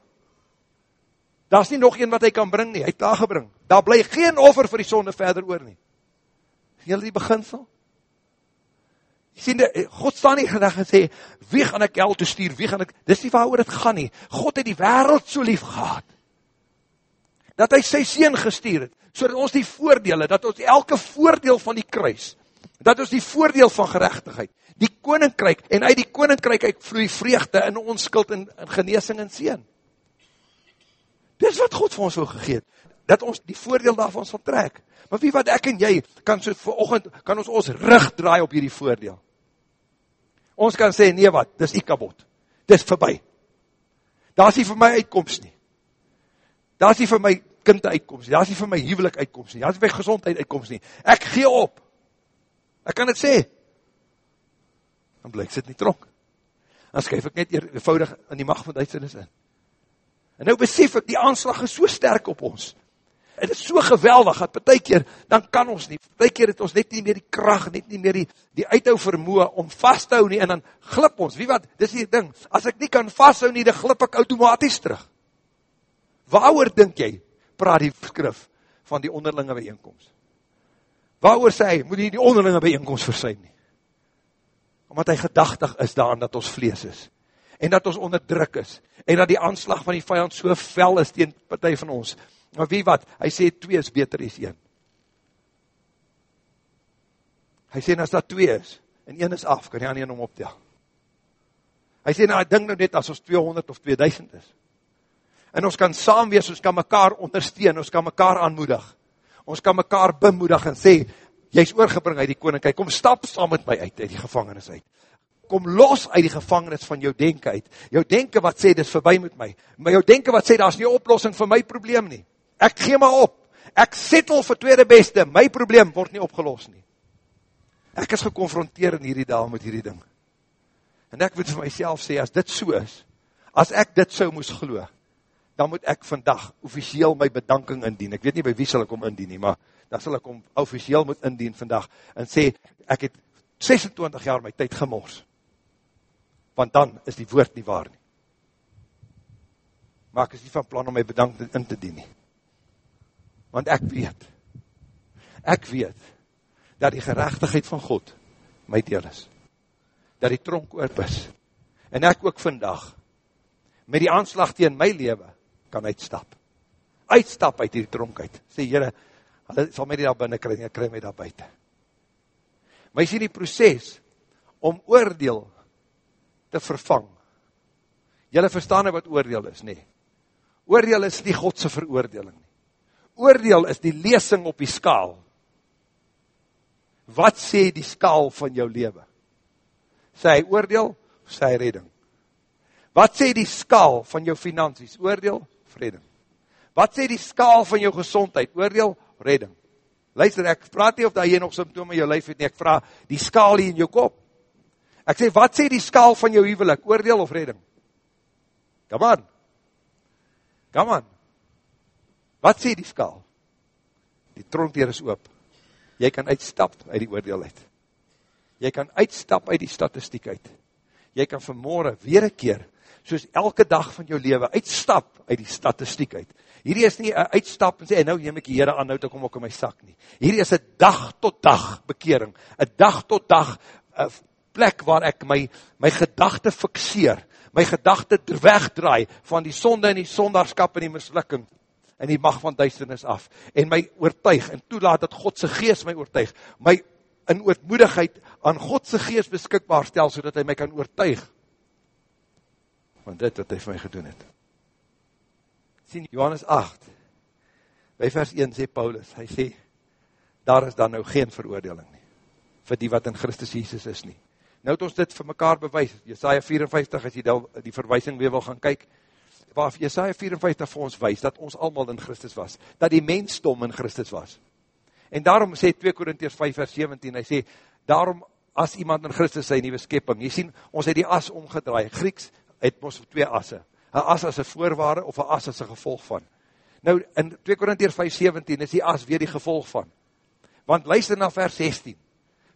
Daar is nie nog een wat hy kan bring nie, hy het daar gebring. Daar bly geen offer vir die sonde verder oor nie. Jy die beginsel? Jy sien, God staan nie gedag en sê, wie gaan ek hel te stuur, wie gaan ek, dis nie waar oor het gaan nie. God het die wereld so lief gehad, dat hy sy sien gestuur het, so dat ons die voordele, dat ons elke voordeel van die kruis, dat ons die voordeel van gerechtigheid, die koninkryk, en uit die koninkryk uit vloei vreugde in ons skuld en, en geneesing en sien. Dis wat God vir ons wil gegeet, dat ons die voordeel daarvan sal trek. Maar wie wat ek en jy, kan so vir kan ons ons rug draai op hierdie voordeel. Ons kan sê, nee wat, dis die kabot, dis voorbij. Daar is nie vir my uitkomst nie. Daar is nie vir my kind uitkomst nie, daar is nie vir my huwelik uitkomst nie, daar is nie vir my gezondheid uitkomst nie. Ek gee op. Ek kan het sê. Dan blyk sit nie tronk. Dan skryf ek net eenvoudig in die macht van Duitsenis in. En nou besef ek, die aanslag is so sterk op ons het is so geweldig, dat per keer, dan kan ons nie, per keer het ons net nie meer die kracht, net nie meer die, die uithou vermoe, om vast te hou nie, en dan glip ons, wie wat, dis die ding, as ek nie kan vasthou nie, dan glip ek automatisch terug. Waarover denk jy, praat die skrif, van die onderlinge bijeenkomst? Waarover sê hy, moet jy die onderlinge bijeenkomst versuim nie? Omdat hy gedachtig is daan, dat ons vlees is, en dat ons onderdruk is, en dat die aanslag van die vijand so fel is, tegen partij van ons, Maar wie wat, hy sê 2 is beter as 1. Hy sê, as dat 2 is, en 1 is af, kan jy aan 1 om optel. Hy sê, nou, ek dink nou net as ons 200 of 2000 is. En ons kan saam wees, ons kan mekaar ondersteun, ons kan mekaar aanmoedig. Ons kan mekaar bemoedig en sê, jy is oorgebring uit die koninkrijk, kom stap saam met my uit, uit die gevangenis uit kom los uit die gevangenis van jou denken uit. Jou denken wat sê, dit is voorbij met my. Maar jou denken wat sê, daar is nie oplossing vir my probleem nie. Ek gee maar op. Ek settel vir tweede beste. My probleem word nie opgelos nie. Ek is geconfronteer in hierdie dag met hierdie ding. En ek moet vir myself sê, as dit so is, as ek dit so moes glo, dan moet ek vandag officieel my bedanking indien. Ek weet nie by wie sal ek om indien nie, maar dan sal ek om officieel moet indien vandag en sê, ek het 26 jaar my tyd gemors. Want dan is die woord nie waar nie. Maar ek is nie van plan om my bedanking in te dien nie want ek weet, ek weet, dat die gerechtigheid van God my deel is, dat die tronk oop is, en ek ook vandag, met die aanslag tegen my leven, kan uitstap, uitstap uit die tronk uit, sê jyre, hulle sal my nie daar binnen kry, ek kry my daar buiten, maar jy sê die proces, om oordeel te vervang, jylle verstaan nou wat oordeel is, nee, oordeel is nie Godse veroordeling nie, oordeel is die lesing op die skaal. Wat sê die skaal van jou leven? Sê hy oordeel, sê hy redding. Wat sê die skaal van jou finansies? Oordeel, redding. Wat sê die skaal van jou gezondheid? Oordeel, redding. Luister, ek praat nie of dat jy nog symptome in jou lijf het nie, ek vraag die skaal hier in jou kop. Ek sê, wat sê die skaal van jou huwelik? Oordeel of redding? Come on. Come on. Wat sê die skaal? Die tronkdeur is oop. Jy kan uitstap uit die oordeel uit. Jy kan uitstap uit die statistiek uit. Jy kan vanmorgen weer een keer, soos elke dag van jou leven, uitstap uit die statistiek uit. Hierdie is nie een uitstap en sê, en nou neem ek die heren aan, nou te kom ook in my sak nie. Hierdie is een dag tot dag bekering, een dag tot dag een plek waar ek my, my gedachte fixeer, my gedachte wegdraai van die sonde en die sondagskap en die mislukking, en die mag van duisternis af, en my oortuig, en toelaat dat Godse geest my oortuig, my in oortmoedigheid aan Godse geest beskikbaar stel, so dat hy my kan oortuig, van dit wat hy vir my gedoen het. Sien, Johannes 8, by vers 1 sê Paulus, hy sê, daar is dan nou geen veroordeling nie, vir die wat in Christus Jesus is nie. Nou het ons dit vir mekaar bewys, Jesaja 54, as jy die verwysing weer wil gaan kyk, waar Jesaja 54 vir ons wees, dat ons allemaal in Christus was, dat die mensdom in Christus was. En daarom sê 2 Korintiërs 5 vers 17, hy sê, daarom as iemand in Christus sy nieuwe skepping, jy sien, ons het die as omgedraai, Grieks het ons twee asse, een as as een voorwaarde, of een as as een gevolg van. Nou, in 2 Korintiërs 5 17 is die as weer die gevolg van. Want luister na vers 16,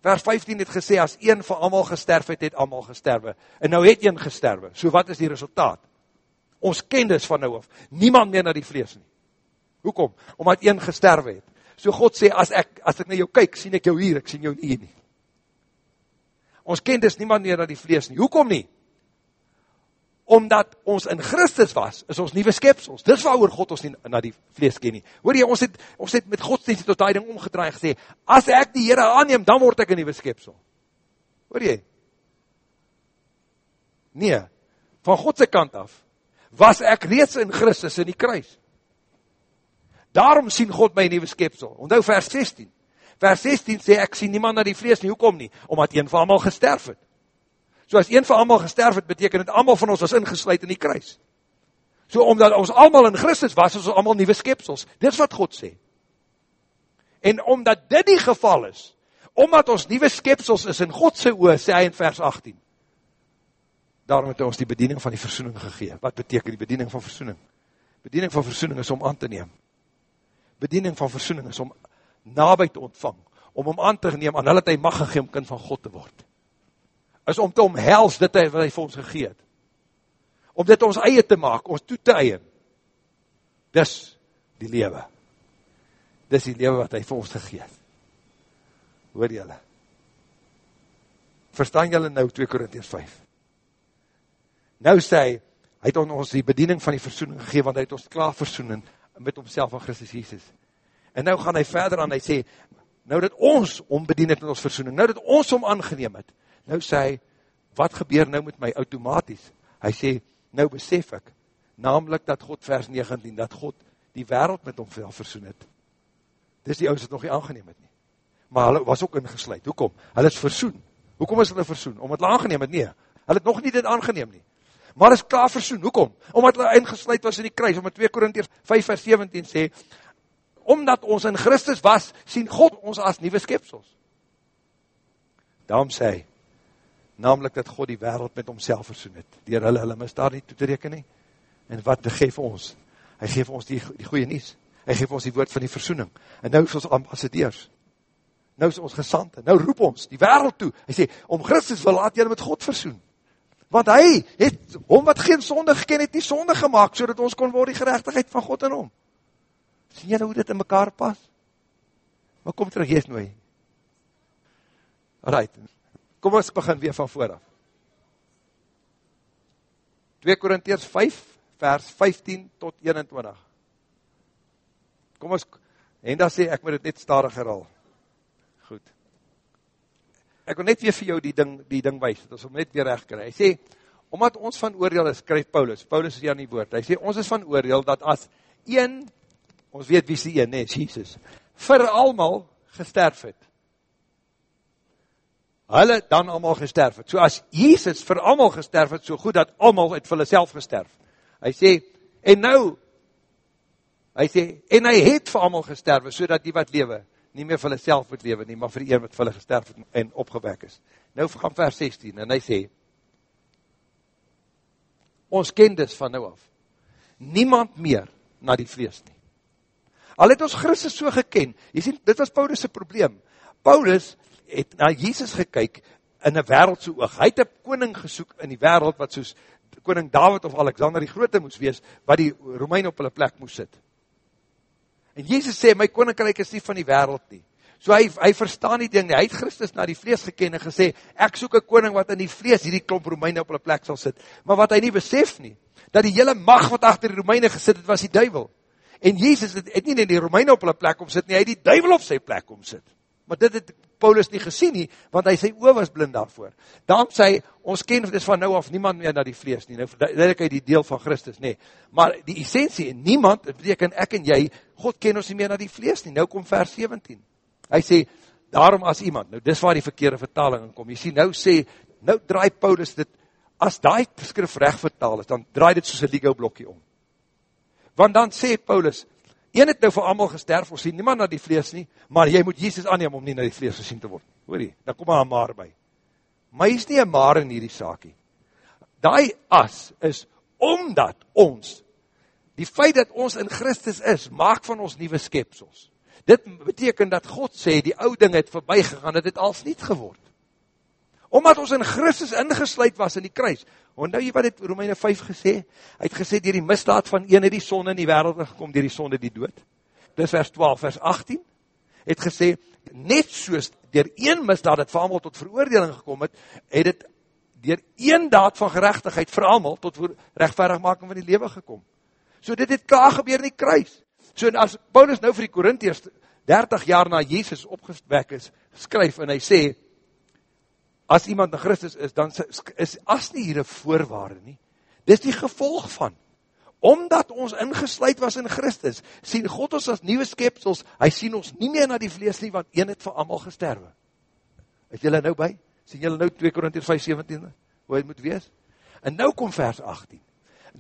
vers 15 het gesê, as een van allemaal gesterf het, het allemaal gesterwe, en nou het een gesterwe, so wat is die resultaat? ons ken dis van nou af, niemand meer na die vlees nie. Hoekom? Omdat een gesterwe het. So God sê, as ek, as ek na jou kyk, sien ek jou hier, ek sien jou nie nie. ons ken dus niemand meer na die vlees nie. Hoekom nie? Omdat ons in Christus was, is ons nieuwe skepsels. Dis waar God ons nie na die vlees ken nie. Hoor jy, ons het, ons het met godsdienst tot die ding omgedraai gesê, as ek die Heere aanneem, dan word ek een nieuwe skepsel. Hoor jy? Nee, van Godse kant af, was ek reeds in Christus in die kruis. Daarom sien God my nieuwe skepsel. Onthou vers 16. Vers 16 sê, ek sien niemand na die vlees nie, hoekom nie? Omdat een van allemaal gesterf het. So as een van allemaal gesterf het, beteken het allemaal van ons was ingesluid in die kruis. So omdat ons allemaal in Christus was, is ons allemaal nieuwe skepsels. Dit is wat God sê. En omdat dit die geval is, omdat ons nieuwe skepsels is in Godse oor, sê hy in vers 18, daarom het ons die bediening van die versoening gegeen. Wat beteken die bediening van versoening? Bediening van versoening is om aan te neem. Bediening van versoening is om nabij te ontvang, om om aan te neem, aan hulle het hy mag gegeen om kind van God te word is om te omhels dit wat hy vir ons gegeet. Om dit ons eie te maak, ons toe te eien. Dis die lewe. Dis die lewe wat hy vir ons gegeet. Hoor jylle? Verstaan jylle nou 2 Korinties 5? Nou sê hy, hy het ons die bediening van die versoening gegeven, want hy het ons klaar versoenen met homself van Christus Jesus. En nou gaan hy verder aan, hy sê, nou dat ons ombedien het in ons versoening, nou dat ons om aangeneem het, Nou sê hy, wat gebeur nou met my automatisch? Hy sê, nou besef ek, namelijk dat God vers 19, dat God die wereld met hom veel versoen het. Dis die ouds het nog nie aangeneem het nie. Maar hulle was ook ingesluid. Hoekom? Hulle is versoen. Hoekom is hulle versoen? Omdat hulle aangeneem het? Nee. Hulle het nog nie dit aangeneem nie. Maar is klaar versoen. Hoekom? Omdat hulle ingesluid was in die kruis. Omdat 2 Korintiërs 5 vers 17 sê, omdat ons in Christus was, sien God ons as nieuwe skepsels. Daarom sê hy, namelijk dat God die wereld met homself versoen het, dier hulle hulle misdaad nie toe te reken nie, en wat geef ons? Hy geef ons die, die goeie nies, hy geef ons die woord van die versoening, en nou is ons ambassadeurs, nou is ons gesante, nou roep ons die wereld toe, hy sê, om Christus wil laat jy met God versoen, want hy het, om wat geen sonde geken het, nie sonde gemaakt, so dat ons kon word die gerechtigheid van God in hom, sien jy nou hoe dit in mekaar pas? Maar kom terug, jy is nou, right, Kom ons begin weer van vooraf. 2 Korintiërs 5 vers 15 tot 21. Kom ons en dan sê ek moet dit net stadig herhaal. Goed. Ek wil net weer vir jou die ding die ding wys, dat ons hom net weer reg kry. Hy sê omdat ons van oordeel is, skryf Paulus. Paulus is hier aan die woord. Hy sê ons is van oordeel dat as een ons weet wie se een, nee, Jesus, vir almal gesterf het hulle dan allemaal gesterf het. So as Jesus vir allemaal gesterf het, so goed dat allemaal het vir hulle self gesterf. Hy sê, en nou, hy sê, en hy het vir allemaal gesterf, so dat die wat lewe, nie meer vir hulle self moet lewe nie, maar vir die een wat vir hulle gesterf het en opgewek is. Nou gaan vers 16, en hy sê, ons ken dus van nou af, niemand meer na die vlees nie. Al het ons Christus so geken, jy sê, dit was Paulus' probleem. Paulus het na Jesus gekyk in een wereldse oog. Hy het een koning gesoek in die wereld wat soos koning David of Alexander die grote moes wees, wat die Romein op hulle plek moes sit. En Jesus sê, my koninkrijk is nie van die wereld nie. So hy, hy verstaan die ding nie, hy het Christus na die vlees geken en gesê, ek soek een koning wat in die vlees hierdie klomp Romeine op hulle plek sal sit. Maar wat hy nie besef nie, dat die hele mag wat achter die Romeine gesit het, was die duivel. En Jezus het, het nie in die Romeine op hulle plek omsit nie, hy het die duivel op sy plek omsit. Maar dit het Paulus nie gesien nie, want hy sy oor was blind daarvoor. Daarom sê, ons ken dit van nou af niemand meer na die vlees nie, nou verduidelik hy die deel van Christus, nee. Maar die essentie, niemand, het beteken ek en jy, God ken ons nie meer na die vlees nie, nou kom vers 17. Hy sê, daarom as iemand, nou dis waar die verkeerde vertaling in kom, jy sê, nou sê, nou draai Paulus dit, as die skrif recht vertaal is, dan draai dit soos een Lego blokkie om. Want dan sê Paulus, Een het nou vir allemaal gesterf, ons sien niemand na die vlees nie, maar jy moet Jesus aanneem om nie na die vlees gesien te word. Hoor jy, daar kom een maar by. Maar hy is nie een maar in hierdie saakie. Daai as is omdat ons, die feit dat ons in Christus is, maak van ons nieuwe skepsels. Dit beteken dat God sê, die oude ding het voorbij gegaan, het het als niet geword. Omdat ons in Christus ingesluid was in die kruis, Onthou jy wat het Romeine 5 gesê? Hy het gesê, dier die misdaad van een het die sonde in die wereld gekom, dier die sonde die dood. Dis vers 12, vers 18. het gesê, net soos dier een misdaad het vir allemaal tot veroordeling gekom het, het het dier een daad van gerechtigheid vir allemaal tot rechtvaardigmaking van die lewe gekom. So dit het klaar gebeur in die kruis. So as Paulus nou vir die Korintiërs 30 jaar na Jesus opgewek is, skryf en hy sê, as iemand in Christus is, dan is as nie hier een voorwaarde nie. Dit is die gevolg van, omdat ons ingesluid was in Christus, sien God ons as nieuwe skepsels, hy sien ons nie meer na die vlees nie, want een het vir allemaal gesterwe. Het jylle nou by? Sien jylle nou 2 Korinties 5, 17, hoe hy moet wees? En nou kom vers 18.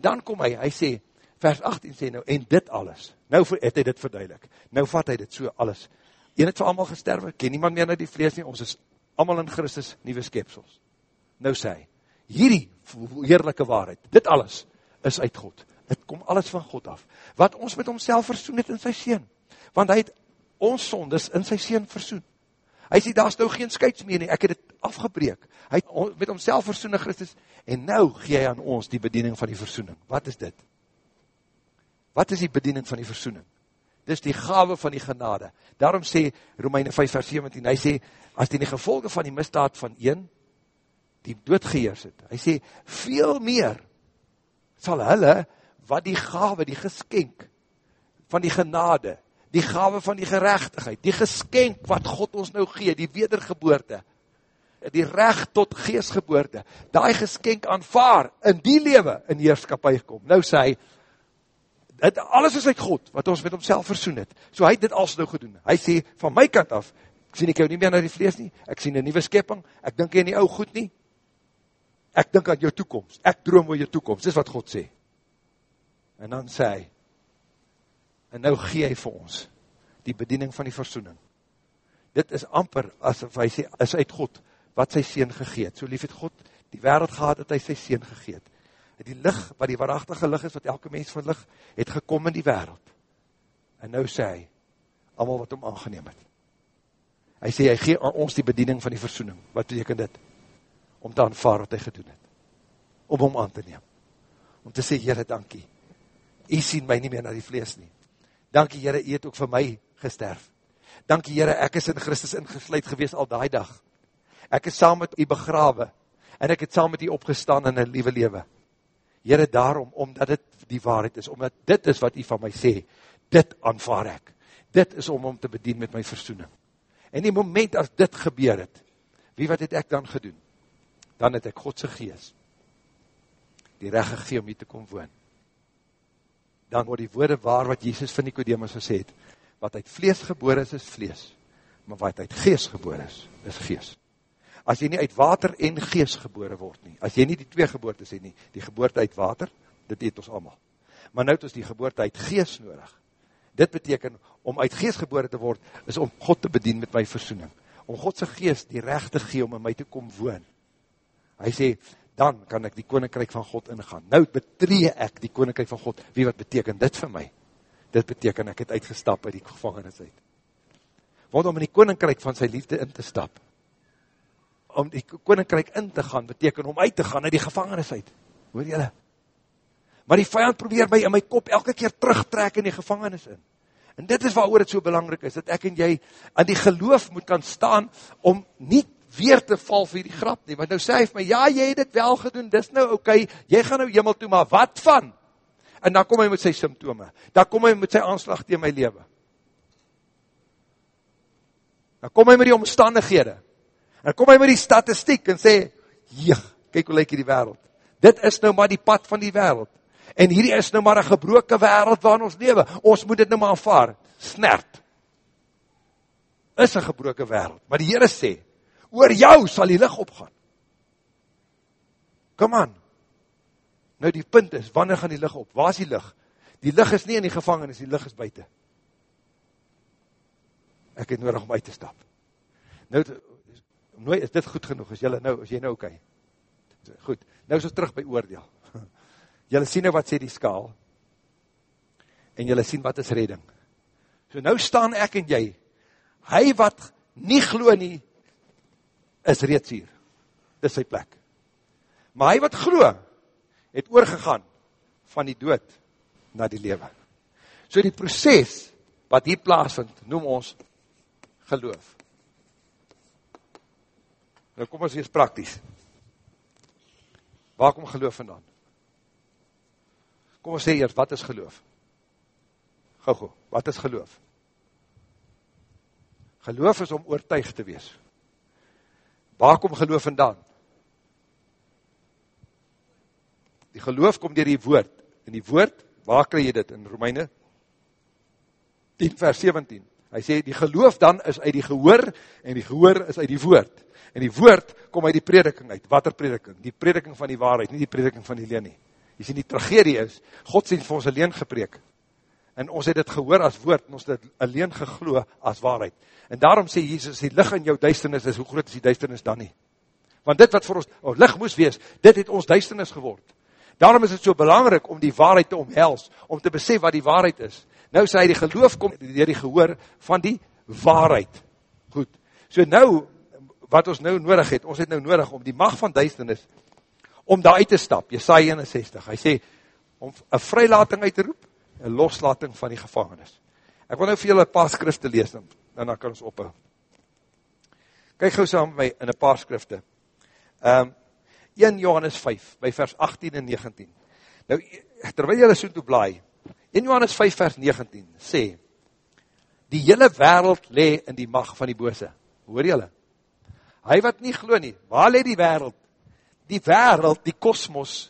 Dan kom hy, hy sê, vers 18 sê nou, en dit alles, nou het hy dit verduidelik, nou vat hy dit so alles, een het vir allemaal gesterwe, ken niemand meer na die vlees nie, ons is allemaal in Christus nieuwe skepsels. Nou sê hierdie heerlijke waarheid, dit alles is uit God, het kom alles van God af, wat ons met homself versoen het in sy Seen, want hy het ons sondes in sy Seen versoen. Hy sê, daar is nou geen skeids meer nie, ek het het afgebreek. Hy het met homself versoen in Christus, en nou gee hy aan ons die bediening van die versoening. Wat is dit? Wat is die bediening van die versoening? Dit is die gave van die genade. Daarom sê Romeine 5 vers 17, hy sê, as die, die gevolge van die misdaad van een, die dood geheers het, hy sê, veel meer sal hulle, wat die gave, die geskenk, van die genade, die gave van die gerechtigheid, die geskenk wat God ons nou gee, die wedergeboorte, die recht tot geestgeboorte, die geskenk aanvaar, in die lewe in heerskapie kom. Nou sê hy, het, alles is uit God, wat ons met homself versoen het. So hy het dit als nou gedoen. Hy sê, van my kant af, ek sien ek jou nie meer na die vlees nie, ek sien een nieuwe skepping, ek dink jy nie ou goed nie, ek dink aan jou toekomst, ek droom oor jou toekomst, dis wat God sê. En dan sê hy, en nou gee hy vir ons, die bediening van die versoening. Dit is amper, asof hy sê, is uit God, wat sy sien gegeet. So lief het God die wereld gehad, dat hy sy sien gegeet. Het die lig, wat die waarachtige lig is, wat elke mens van lig, het gekom in die wereld. En nou sê hy, allemaal wat hom aangeneem het. Hy sê, hy gee aan ons die bediening van die versoening. Wat beteken dit? Om te aanvaar wat hy gedoen het. Om hom aan te neem. Om te sê, Heere, dankie. Hy sien my nie meer na die vlees nie. Dankie, Heere, hy het ook vir my gesterf. Dankie, Heere, ek is in Christus ingesluid gewees al die dag. Ek is saam met hy begrawe. En ek het saam met hy opgestaan in een liewe lewe. Heere, daarom, omdat dit die waarheid is, omdat dit is wat hy van my sê, dit aanvaar ek. Dit is om om te bedien met my versoening. En die moment as dit gebeur het, wie wat het ek dan gedoen? Dan het ek Godse gees die recht gegee om hier te kom woon. Dan word die woorde waar wat Jesus van Nicodemus gesê het, wat uit vlees geboor is, is vlees, maar wat uit gees geboor is, is gees. As jy nie uit water en gees geboore word nie, as jy nie die twee geboortes het nie, die geboorte uit water, dit eet ons allemaal. Maar nou het ons die geboorte uit gees nodig, Dit beteken, om uit geest gebore te word, is om God te bedien met my versoening. Om Godse geest die recht te gee om in my te kom woon. Hy sê, dan kan ek die koninkryk van God ingaan. Nou betree ek die koninkryk van God. Wie wat beteken dit vir my? Dit beteken ek het uitgestap uit die gevangenis uit. Want om in die koninkryk van sy liefde in te stap, om die koninkryk in te gaan, beteken om uit te gaan uit die gevangenis uit. Hoor jylle? maar die vijand probeer my in my kop elke keer terugtrek in die gevangenis in. En dit is waarover het so belangrijk is, dat ek en jy aan die geloof moet kan staan, om nie weer te val vir die grap nie, want nou sê hy vir my, ja, jy het dit wel gedoen, dis nou oké, okay, jy gaan nou hemel toe, maar wat van? En dan kom hy met sy symptome, dan kom hy met sy aanslag tegen my leven. Dan kom hy met die omstandighede, dan kom hy met die statistiek en sê, ja, kyk hoe lyk hier die wereld. Dit is nou maar die pad van die wereld. En hierdie is nou maar een gebroke wereld waarin ons lewe. Ons moet dit nou maar aanvaar. Snert. Is een gebroke wereld. Maar die Heere sê, oor jou sal die licht opgaan. Come on. Nou die punt is, wanneer gaan die licht op? Waar is die licht? Die licht is nie in die gevangenis, die licht is buiten. Ek het nodig om uit te stap. Nou, nou is dit goed genoeg, is, jylle, nou, is jy nou oké? Okay? Goed, nou is ons terug by oordeel. Julle sien nou wat sê die skaal, en julle sien wat is redding. So nou staan ek en jy, hy wat nie glo nie, is reeds hier. Dis sy plek. Maar hy wat glo, het oorgegaan van die dood na die lewe. So die proces wat hier plaasvind, noem ons geloof? Nou kom ons wees prakties. Waar kom geloof vandaan? Kom ons sê eers, wat is geloof? Gou gou, wat is geloof? Geloof is om oortuig te wees. Waar kom geloof vandaan? Die geloof kom dier die woord. En die woord, waar kry jy dit in Romeine? 10 vers 17. Hy sê, die geloof dan is uit die gehoor, en die gehoor is uit die woord. En die woord kom uit die prediking uit. Wat er prediking? Die prediking van die waarheid, nie die prediking van die leen nie. Jy sê, die tragedie is, God sê vir ons alleen gepreek. En ons het dit gehoor as woord, en ons het dit alleen gegloe as waarheid. En daarom sê Jesus, die lig in jou duisternis is, hoe groot is die duisternis dan nie? Want dit wat vir ons, oh, lig moes wees, dit het ons duisternis geword. Daarom is het so belangrijk om die waarheid te omhels, om te besef wat die waarheid is. Nou sê hy, die geloof kom dier die gehoor van die waarheid. Goed, so nou, wat ons nou nodig het, ons het nou nodig om die macht van duisternis, om daar uit te stap, Jesaja 61, hy sê, om een vrylating uit te roep, een loslating van die gevangenis. Ek wil nou vir julle een paar skrifte lees, en dan kan ons ophou. Kijk gauw saam met my in een paar skrifte. Um, 1 Johannes 5, by vers 18 en 19. Nou, terwijl jylle so toe blaai, 1 Johannes 5 vers 19 sê, die hele wereld le in die mag van die bose. Hoor jylle? Hy wat nie glo nie, waar le die wereld? Die wereld, die kosmos,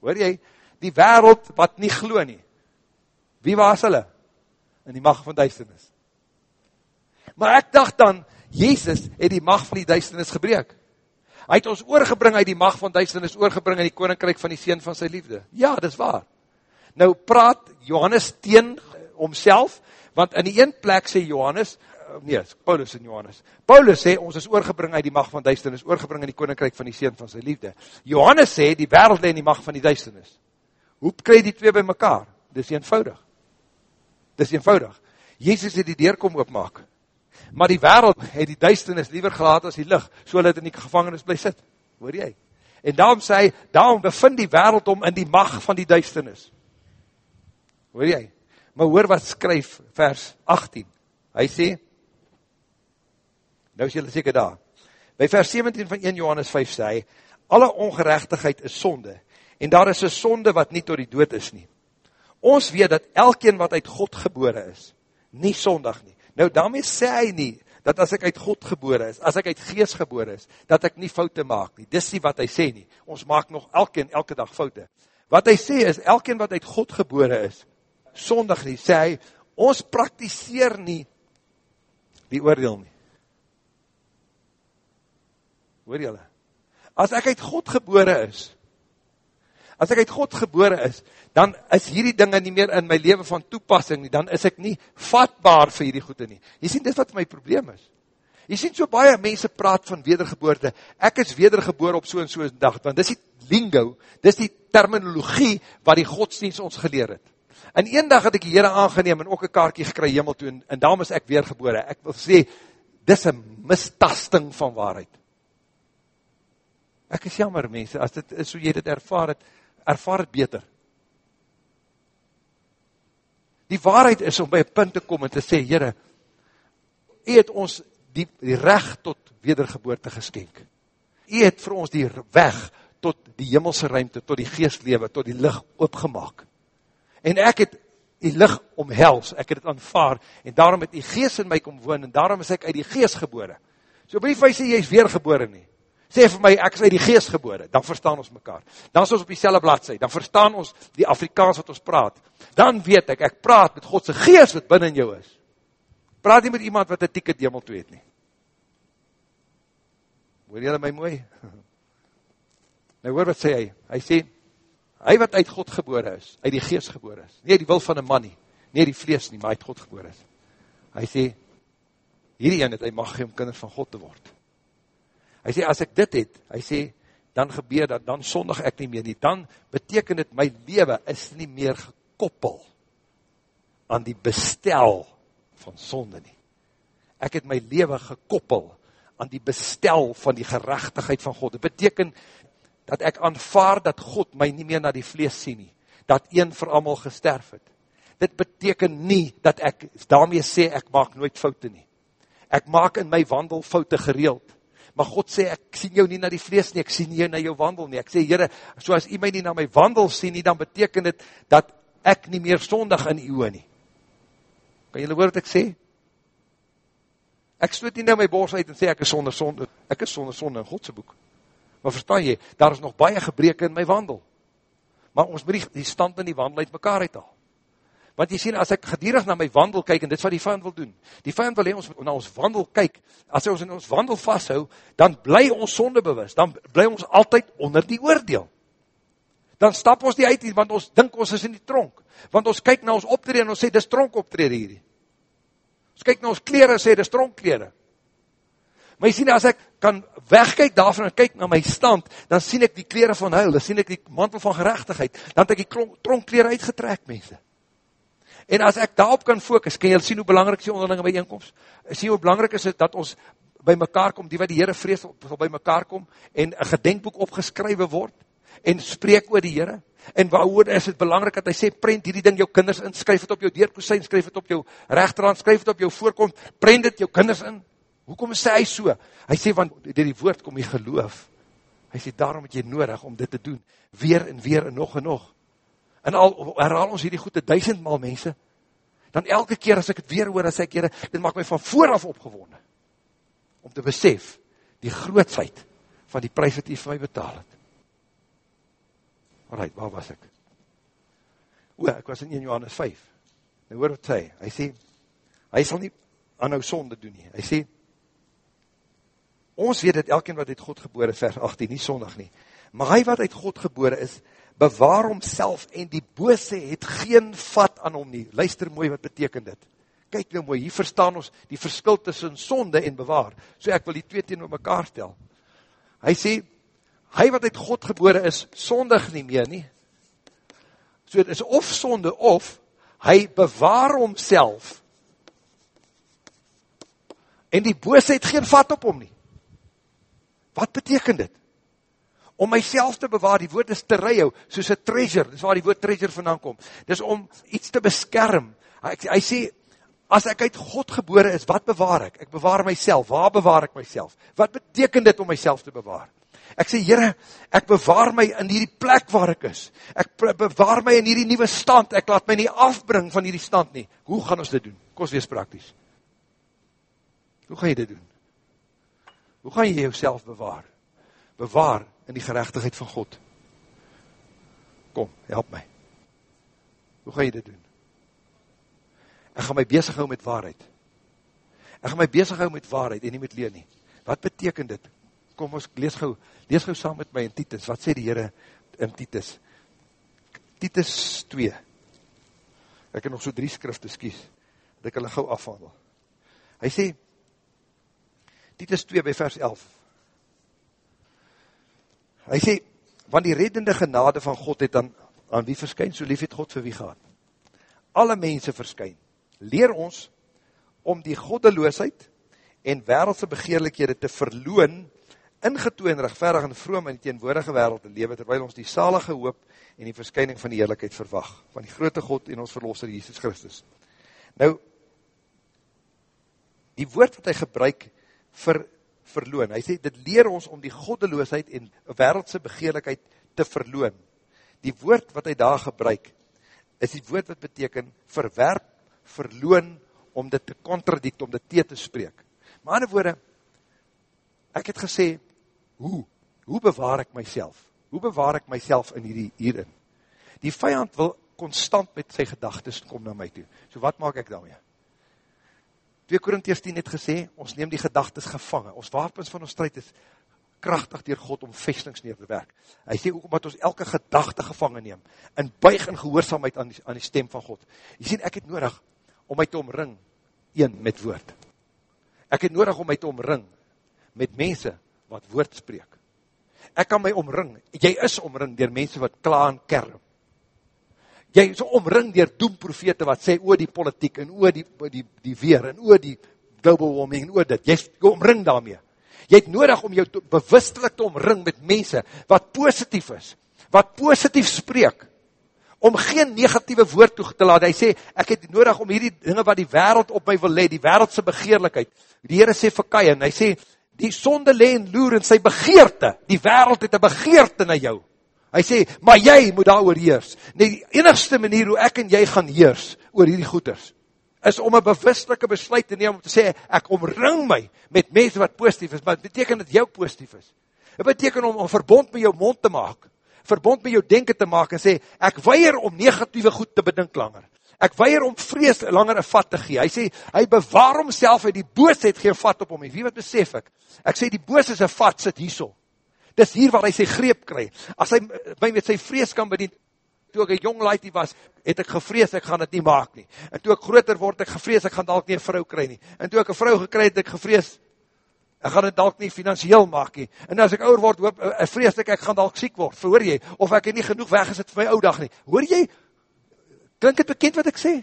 hoor jy? Die wereld wat nie glo nie. Wie was hulle? In die mag van duisternis. Maar ek dacht dan, Jezus het die mag van die duisternis gebreek. Hy het ons oorgebring uit die mag van duisternis, oorgebring in die koninkryk van die Seen van sy liefde. Ja, dis waar. Nou praat Johannes teen homself, want in die een plek sê Johannes, eh, nee, Paulus en Johannes, Paulus sê, ons is oorgebring uit die mag van duisternis, oorgebring in die koninkryk van die Seen van sy liefde. Johannes sê, die wereld in die mag van die duisternis. Hoe kry die twee by mekaar? Dis eenvoudig. Dis eenvoudig. Jezus het die deur kom oopmaak maar die wereld het die duisternis liever gelaat as die licht, so het in die gevangenis bly sit, hoor jy? En daarom sê hy, daarom bevind die wereld om in die mag van die duisternis. Hoor jy? Maar hoor wat skryf vers 18. Hy sê, nou is jylle seker daar, by vers 17 van 1 Johannes 5 sê hy, alle ongerechtigheid is sonde, en daar is een sonde wat nie tot die dood is nie. Ons weet dat elkeen wat uit God gebore is, nie sondag nie. Nou daarmee sê hy nie, dat as ek uit God gebore is, as ek uit gees gebore is, dat ek nie foute maak nie. Dis nie wat hy sê nie. Ons maak nog elkeen elke dag foute. Wat hy sê is, elkeen wat uit God gebore is, sondig nie, sê hy, ons praktiseer nie die oordeel nie. Hoor jylle? As ek uit God gebore is, as ek uit God gebore is, dan is hierdie dinge nie meer in my leven van toepassing nie, dan is ek nie vatbaar vir hierdie goede nie. Jy sien, dit wat my probleem is. Jy sien, so baie mense praat van wedergeboorte, ek is wedergeboor op so en so een dag, want dis die lingo, dis die terminologie wat die godsdienst ons geleer het. En een dag het ek die Heere aangeneem en ook een kaartje gekry hemel toe, en, en daarom is ek weergebore. Ek wil sê, dis een mistasting van waarheid. Ek is jammer mense, as dit is so jy dit ervaar het, ervaar het beter. Die waarheid is om by een punt te kom en te sê, Heere, U het ons die, die recht tot wedergeboorte geskenk. U het vir ons die weg tot die hemelse ruimte, tot die geestlewe, tot die licht opgemaak. En ek het die licht omhels, ek het het aanvaar, en daarom het die geest in my kom woon, en daarom is ek uit die geest gebore. So brief hy sê, jy is weergebore nie sê vir my, ek is uit die geest gebore, dan verstaan ons mekaar. Dan is ons op die selle bladzij, dan verstaan ons die Afrikaans wat ons praat. Dan weet ek, ek praat met Godse geest wat binnen jou is. Praat nie met iemand wat een ticket hemel toe het nie. Hoor jylle my mooi? Nou hoor wat sê hy? Hy sê, hy wat uit God gebore is, uit die geest gebore is, nie die wil van een man nie, nie die vlees nie, maar uit God gebore is. Hy sê, hierdie een het hy mag gee om kinders van God te word. Hy sê, as ek dit het, hy sê, dan gebeur dat, dan sondig ek nie meer nie, dan beteken het, my leven is nie meer gekoppel aan die bestel van sonde nie. Ek het my leven gekoppel aan die bestel van die gerechtigheid van God. Dit beteken dat ek aanvaar dat God my nie meer na die vlees sien nie, dat een vir allemaal gesterf het. Dit beteken nie dat ek daarmee sê ek maak nooit foute nie. ek maak in my wandel foute gereeld, maar God sê, ek sien jou nie na die vlees nie, ek sien jou na jou wandel nie, ek sê, Heere, so as jy my nie na my wandel sien nie, dan beteken dit, dat ek nie meer sondig in oe nie. Kan julle hoor wat ek sê? Ek stoot nie nou my bors uit en sê, ek is sonder sonde, ek is sonder sonde in Godse boek. Maar verstaan jy, daar is nog baie gebreke in my wandel. Maar ons moet die stand in die wandel uit mekaar uithaal. Want jy sien, as ek gedierig na my wandel kyk, en dit wat die vijand wil doen, die vijand wil hee ons na ons wandel kyk, as hy ons in ons wandel vasthou, dan bly ons sonde bewus, dan bly ons altyd onder die oordeel. Dan stap ons die uit hier, want ons dink ons is in die tronk. Want ons kyk na ons optrede en ons sê, dis tronk optrede hierdie. Ons kyk na ons kleren en sê, dis tronk kleren. Maar jy sien, as ek kan wegkyk daarvan en kyk na my stand, dan sien ek die kleren van huil, dan sien ek die mantel van gerechtigheid, dan het ek die tronk kleren uitgetrek, mense. En as ek daarop kan focus, kan jy sien hoe belangrijk is die onderlinge bijeenkomst? Sien hoe belangrijk is het dat ons by mekaar kom, die wat die Heere vrees sal by mekaar kom, en een gedenkboek opgeskrywe word, en spreek oor die Heere, en waarover is het belangrijk dat hy sê, prent hierdie ding jou kinders in, skryf het op jou deurkoesijn, skryf het op jou rechterhand, skryf het op jou voorkant, prent het jou kinders in, hoekom sê hy so? Hy sê, want dier die woord kom jy geloof, hy sê, daarom het jy nodig om dit te doen, weer en weer en nog en nog, en al herhaal ons hierdie goede duisendmaal mense, dan elke keer as ek het weer hoor, as ek kere, dit maak my van vooraf opgewonde, om te besef, die grootsheid van die prijs wat hy vir my betaal het. Alright, waar was ek? O, ek was in 1 Johannes 5. Nou hoor wat sê, hy sê, hy sal nie aan nou sonde doen nie. Hy sê, ons weet dat elkeen wat uit God gebore, vers 18, nie sondig nie, maar hy wat uit God gebore is, bewaar homself en die bose het geen vat aan hom nie. Luister mooi wat beteken dit. Kyk nou mooi, hier verstaan ons die verskil tussen sonde en bewaar. So ek wil die twee teen mekaar stel. Hy sê, hy wat uit God gebore is, sondig nie meer nie. So het is of sonde of, hy bewaar homself en die bose het geen vat op hom nie. Wat beteken dit? om myself te bewaar, die woord is terreio, soos een treasure, dis waar die woord treasure vandaan kom, dis om iets te beskerm, hy, hy sê, as ek uit God gebore is, wat bewaar ek? Ek bewaar myself, waar bewaar ek myself? Wat beteken dit om myself te bewaar? Ek sê, Heere, ek bewaar my in hierdie plek waar ek is, ek bewaar my in hierdie nieuwe stand, ek laat my nie afbring van hierdie stand nie, hoe gaan ons dit doen? Kom ons wees prakties. Hoe gaan jy dit doen? Hoe gaan jy jouself bewaar? Bewaar in die gerechtigheid van God. Kom, help my. Hoe ga jy dit doen? Ek gaan my bezig hou met waarheid. Ek gaan my bezig hou met waarheid en nie met leen nie. Wat beteken dit? Kom ons lees gauw, lees gauw saam met my in Titus. Wat sê die Heere in Titus? Titus 2. Ek het nog so drie skrifte skies, dat ek hulle gauw afhandel. Hy sê, Titus 2 by vers 11, Hy sê, want die reddende genade van God het aan, aan wie verskyn, so lief het God vir wie gaat. Alle mense verskyn. Leer ons om die goddeloosheid en wereldse begeerlikhede te verloon, ingetoe en rechtverig en vroom in die teenwoordige wereld te lewe, terwijl ons die salige hoop en die verskyning van die heerlijkheid verwag, van die grote God en ons verlosser Jesus Christus. Nou, die woord wat hy gebruik vir verloon. Hy sê, dit leer ons om die goddeloosheid en wereldse begeerlikheid te verloon. Die woord wat hy daar gebruik, is die woord wat beteken verwerp, verloon, om dit te contradict, om dit te te spreek. Maar ander woorde, ek het gesê, hoe? Hoe bewaar ek myself? Hoe bewaar ek myself in hierdie hierin? Die vijand wil constant met sy gedagtes kom na my toe. So wat maak ek daarmee? 2 Korinties 10 het gesê, ons neem die gedagtes gevangen, ons wapens van ons strijd is krachtig dier God om vestings neer te werk. Hy sê ook omdat ons elke gedachte gevangen neem, en buig in gehoorzaamheid aan die, aan die stem van God. Jy sê, ek het nodig om my te omring, een met woord. Ek het nodig om my te omring, met mense wat woord spreek. Ek kan my omring, jy is omring dier mense wat kla en kerm jy is omring dier doemprofete wat sê oor die politiek en oor die, die, die weer en oor die global warming en oor dit, jy is omring daarmee. Jy het nodig om jou te, bewustelik te omring met mense wat positief is, wat positief spreek, om geen negatieve woord toe te laat. Hy sê, ek het nodig om hierdie dinge wat die wereld op my wil le, die wereldse begeerlikheid. Die Heere sê vir Kain, hy sê, die sonde le en loer in sy begeerte. Die wereld het een begeerte na jou. Hy sê, maar jy moet daar oor heers. Nee, die enigste manier hoe ek en jy gaan heers oor hierdie goeders, is om een bewustelike besluit te neem om te sê, ek omring my met mense wat positief is, maar het beteken dat jou positief is. Het beteken om een verbond met jou mond te maak, verbond met jou denken te maak en sê, ek weier om negatieve goed te bedink langer. Ek weier om vrees langer een vat te gee. Hy sê, hy bewaar homself uit die boosheid geen vat op hom. En wie wat besef ek? Ek sê, die boos is een vat, sit hierso. Dis hier waar hy sy greep kry. As hy my met sy vrees kan bedien, toe ek een jong laatie was, het ek gevrees, ek gaan het nie maak nie. En toe ek groter word, ek gevrees, ek gaan dalk nie een vrou kry nie. En toe ek een vrou gekry het, ek gevrees, ek gaan het dalk nie financieel maak nie. En as ek ouder word, hoop, ek eh, vrees ek, ek gaan dalk siek word, verhoor jy, of ek het nie genoeg weggezet vir my oudag nie. Hoor jy, klink het bekend wat ek sê?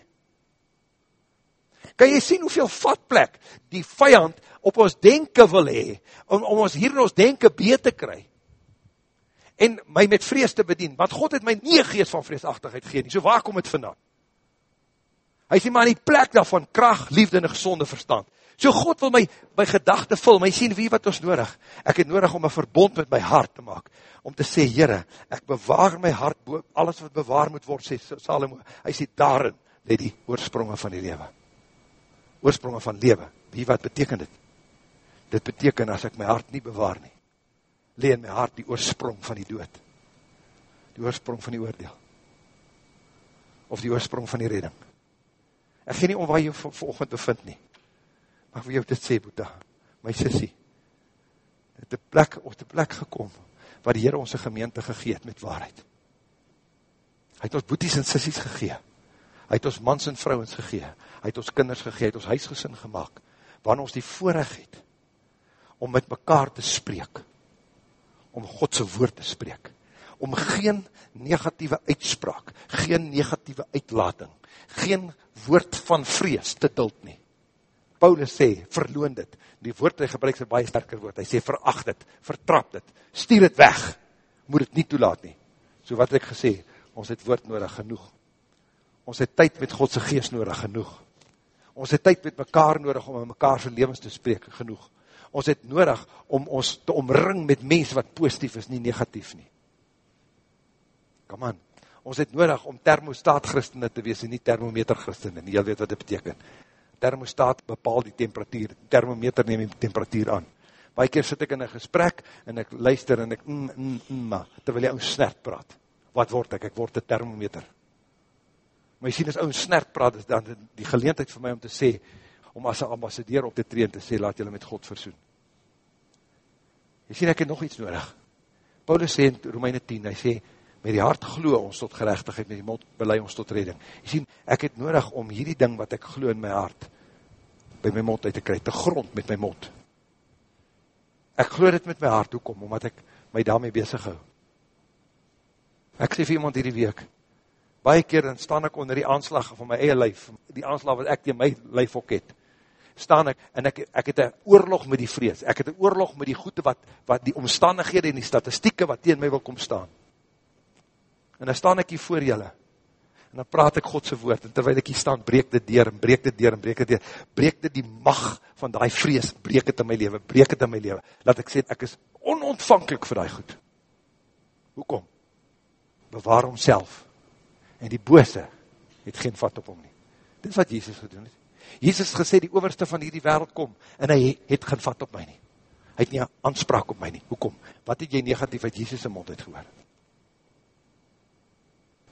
Kan jy sien hoeveel vatplek die vijand op ons denken wil hee, om, om ons hier in ons denken beet te kry, en my met vrees te bedien, want God het my nie geest van vreesachtigheid gegeen, so waar kom het vandaan? Hy sê maar in die plek daarvan, kracht, liefde en gezonde verstand, So God wil my, my gedachte vul, my sien wie wat ons nodig. Ek het nodig om een verbond met my hart te maak, om te sê, Heere, ek bewaar my hart, alles wat bewaar moet word, sê Salomo, hy sê, daarin, let die oorsprongen van die lewe. Oorsprongen van lewe, wie wat beteken dit? Dit beteken, as ek my hart nie bewaar nie, leen my hart die oorsprong van die dood, die oorsprong van die oordeel, of die oorsprong van die redding. Ek gee nie om waar jy volgend bevind nie, mag vir jou dit sê, Boeta, my sissie, het die plek, of die plek gekom, waar die Heer onze gemeente gegeet met waarheid. Hy het ons boeties en sissies gegee, hy het ons mans en vrouwens gegee, hy het ons kinders gegee, hy het ons huisgesin gemaakt, waarin ons die voorrecht het, om met mekaar te spreek, om Godse woord te spreek, om geen negatieve uitspraak, geen negatieve uitlating, geen woord van vrees te duld nie, Paulus sê, verloon dit. Die woord hy gebruik is baie sterker woord. Hy sê, veracht dit, vertrap dit, stuur dit weg. Moet dit nie toelaat nie. So wat ek gesê, ons het woord nodig genoeg. Ons het tyd met Godse geest nodig genoeg. Ons het tyd met mekaar nodig om in mekaar sy levens te spreek genoeg. Ons het nodig om ons te omring met mens wat positief is, nie negatief nie. Come on. Ons het nodig om thermostaat christene te wees en nie thermometer christene. Nie, jy weet wat dit beteken thermostaat bepaal die temperatuur, thermometer neem die temperatuur aan. Baie keer sit ek in een gesprek, en ek luister, en ek, mm, mm, mm, terwyl jy ou snert praat. Wat word ek? Ek word een thermometer. Maar jy sien, as ou snert praat, is dan die geleentheid vir my om te sê, om as een ambassadeur op te tree, en te sê, laat julle met God versoen. Jy sien, ek het nog iets nodig. Paulus sê in Romeine 10, hy sê, met die hart glo ons tot gerechtigheid, met die mond belei ons tot redding. Jy sien, ek het nodig om hierdie ding wat ek glo in my hart, by my mond uit te kry, te grond met my mond. Ek glo dit met my hart, hoekom? Omdat ek my daarmee bezig hou. Ek sê vir iemand hierdie week, baie keer dan staan ek onder die aanslag van my eie lyf, die aanslag wat ek die my lyf ook het, staan ek, en ek, ek het een oorlog met die vrees, ek het een oorlog met die goede wat, wat die omstandighede en die statistieke wat tegen my wil kom staan. En dan staan ek hier voor julle, en dan praat ek Godse woord, en terwijl ek hier staan, breek dit deur, en breek dit deur, en breek dit deur, breek dit die mag van die vrees, breek dit in my leven, breek dit in my leven, laat ek sê, ek is onontvankelijk vir die goed. Hoekom? Bewaar homself, en die bose, het geen vat op hom nie. Dit is wat Jezus gedoen het. Jezus gesê, die overste van hierdie wereld kom, en hy het geen vat op my nie. Hy het nie aanspraak op my nie. Hoekom? Wat het jy negatief uit Jezus' mond uitgehoor?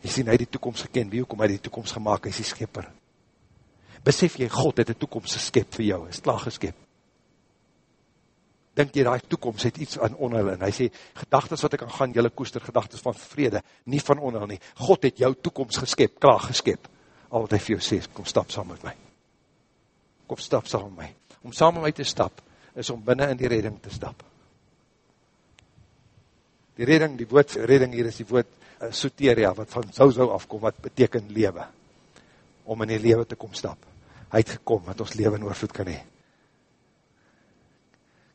Jy sien, hy die toekomst geken, wie hoekom hy die toekomst gemaakt, hy is die skepper. Besef jy, God het die toekomst geskep vir jou, is klaar geskep. Denk jy, die toekomst het iets aan onheil in. Hy sê, gedagtes wat ek kan gaan, jylle koester, gedagtes van vrede, nie van onheil nie. God het jou toekomst geskep, klaar geskep. Al wat hy vir jou sê, kom stap saam met my. Kom stap saam met my. Om saam met my te stap, is om binnen in die redding te stap. Die redding, die woord redding hier is die woord uh, soteria, wat van sowieso afkom, wat beteken lewe, om in die lewe te kom stap. Hy het gekom, wat ons lewe in oorvloed kan hee.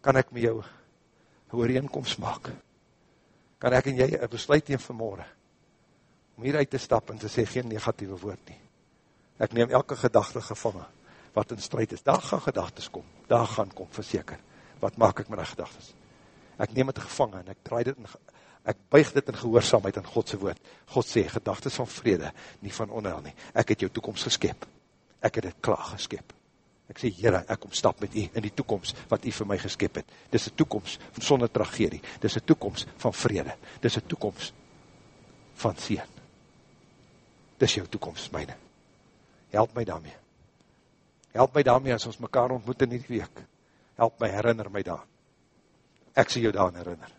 Kan ek met jou ooreenkomst maak? Kan ek en jy een besluit neem vanmorgen, om hier uit te stap en te sê, geen negatieve woord nie. Ek neem elke gedachte gevangen, wat in strijd is. Daar gaan gedagtes kom, daar gaan kom, verseker. Wat maak ek met die gedagtes? Ek neem het gevangen en ek draai dit in, ek buig dit in gehoorzaamheid in Godse woord. God sê, gedagtes van vrede, nie van onheil nie. Ek het jou toekomst geskep. Ek het dit klaar geskep. Ek sê, Heere, ek kom stap met u in die toekomst wat u vir my geskep het. Dis een toekomst van sonder tragedie. Dis een toekomst van vrede. Dis een toekomst van sien. Dis jou toekomst, myne. Help my daarmee. Help my daarmee as ons mekaar ontmoet in die week. Help my, herinner my daar. Ek sê jou daar herinner.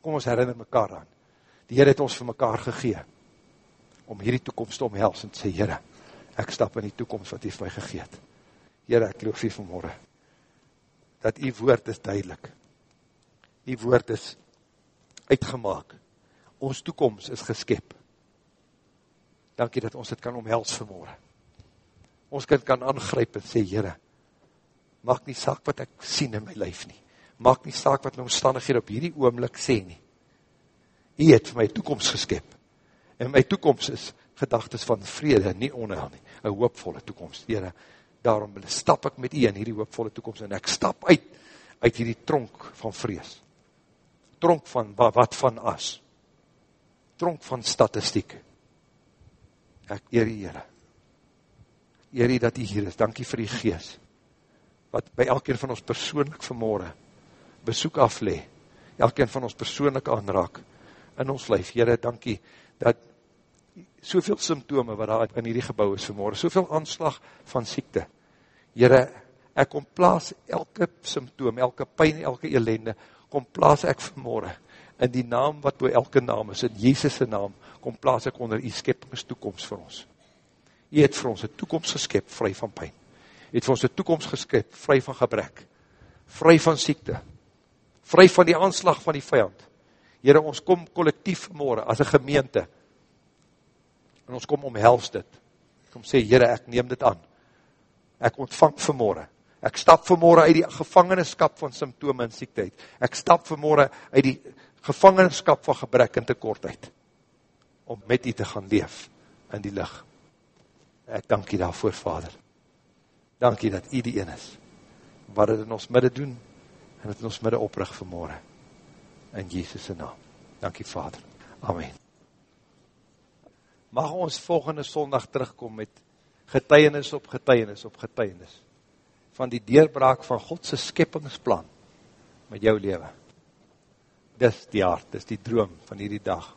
Kom ons herinner mekaar aan. Die Heer het ons vir mekaar gegee om hierdie toekomst te omhels en sê, Heere, ek stap in die toekomst wat hy vir my gegeet. Heere, ek loof u vanmorgen, dat die woord is duidelik. Die woord is uitgemaak. Ons toekomst is geskep. Dankie dat ons dit kan omhels vanmorgen. Ons kind kan aangryp en sê, Heere, maak nie saak wat ek sien in my lijf nie. Maak nie saak wat my omstandigheid op hierdie oomlik sê nie. Hy het vir my toekomst geskep. En my toekomst is gedagtes van vrede, nie onheil nie. Een hoopvolle toekomst. Heere, daarom stap ek met u in hierdie hoopvolle toekomst en ek stap uit, uit hierdie tronk van vrees. Tronk van wat van as. Tronk van statistiek. Ek eer die Heere. Eer die dat u hier is. Dankie vir die gees. Wat by elkeen van ons persoonlik vanmorgen besoek aflee. Elkeen van ons persoonlik aanraak in ons lijf. Heere, dankie dat soveel symptome wat daar in hierdie gebouw is vanmorgen, soveel aanslag van siekte. Heere, ek kom plaas elke symptoom, elke pijn, elke elende, kom plaas ek vanmorgen in die naam wat door elke naam is, in Jezus' naam, kom plaas ek onder die skepingstoekomst vir ons. Jy het vir ons een toekomst geskep, vry van pijn. Jy het vir ons een toekomst geskep, vry van gebrek, vry van siekte, vry van die aanslag van die vijand. Heren, ons kom collectief vanmorgen, as een gemeente, en ons kom omhels dit, kom sê, Heere, ek neem dit aan, ek ontvang vanmorgen, ek stap vanmorgen uit die gevangenskap van symptome en siekte uit, ek stap vanmorgen uit die gevangenskap van gebrek en tekortheid, om met u te gaan leef, in die licht. Ek dank u daarvoor, Vader. Dank u dat u die een is, wat het in ons midde doen, en het in ons midde oprig vanmorgen, in Jezus' naam. Dank u, Vader. Amen mag ons volgende sondag terugkom met getuienis op getuienis op getuienis van die deurbraak van Godse skepingsplan met jou leven. Dis die hart, dis die droom van hierdie dag.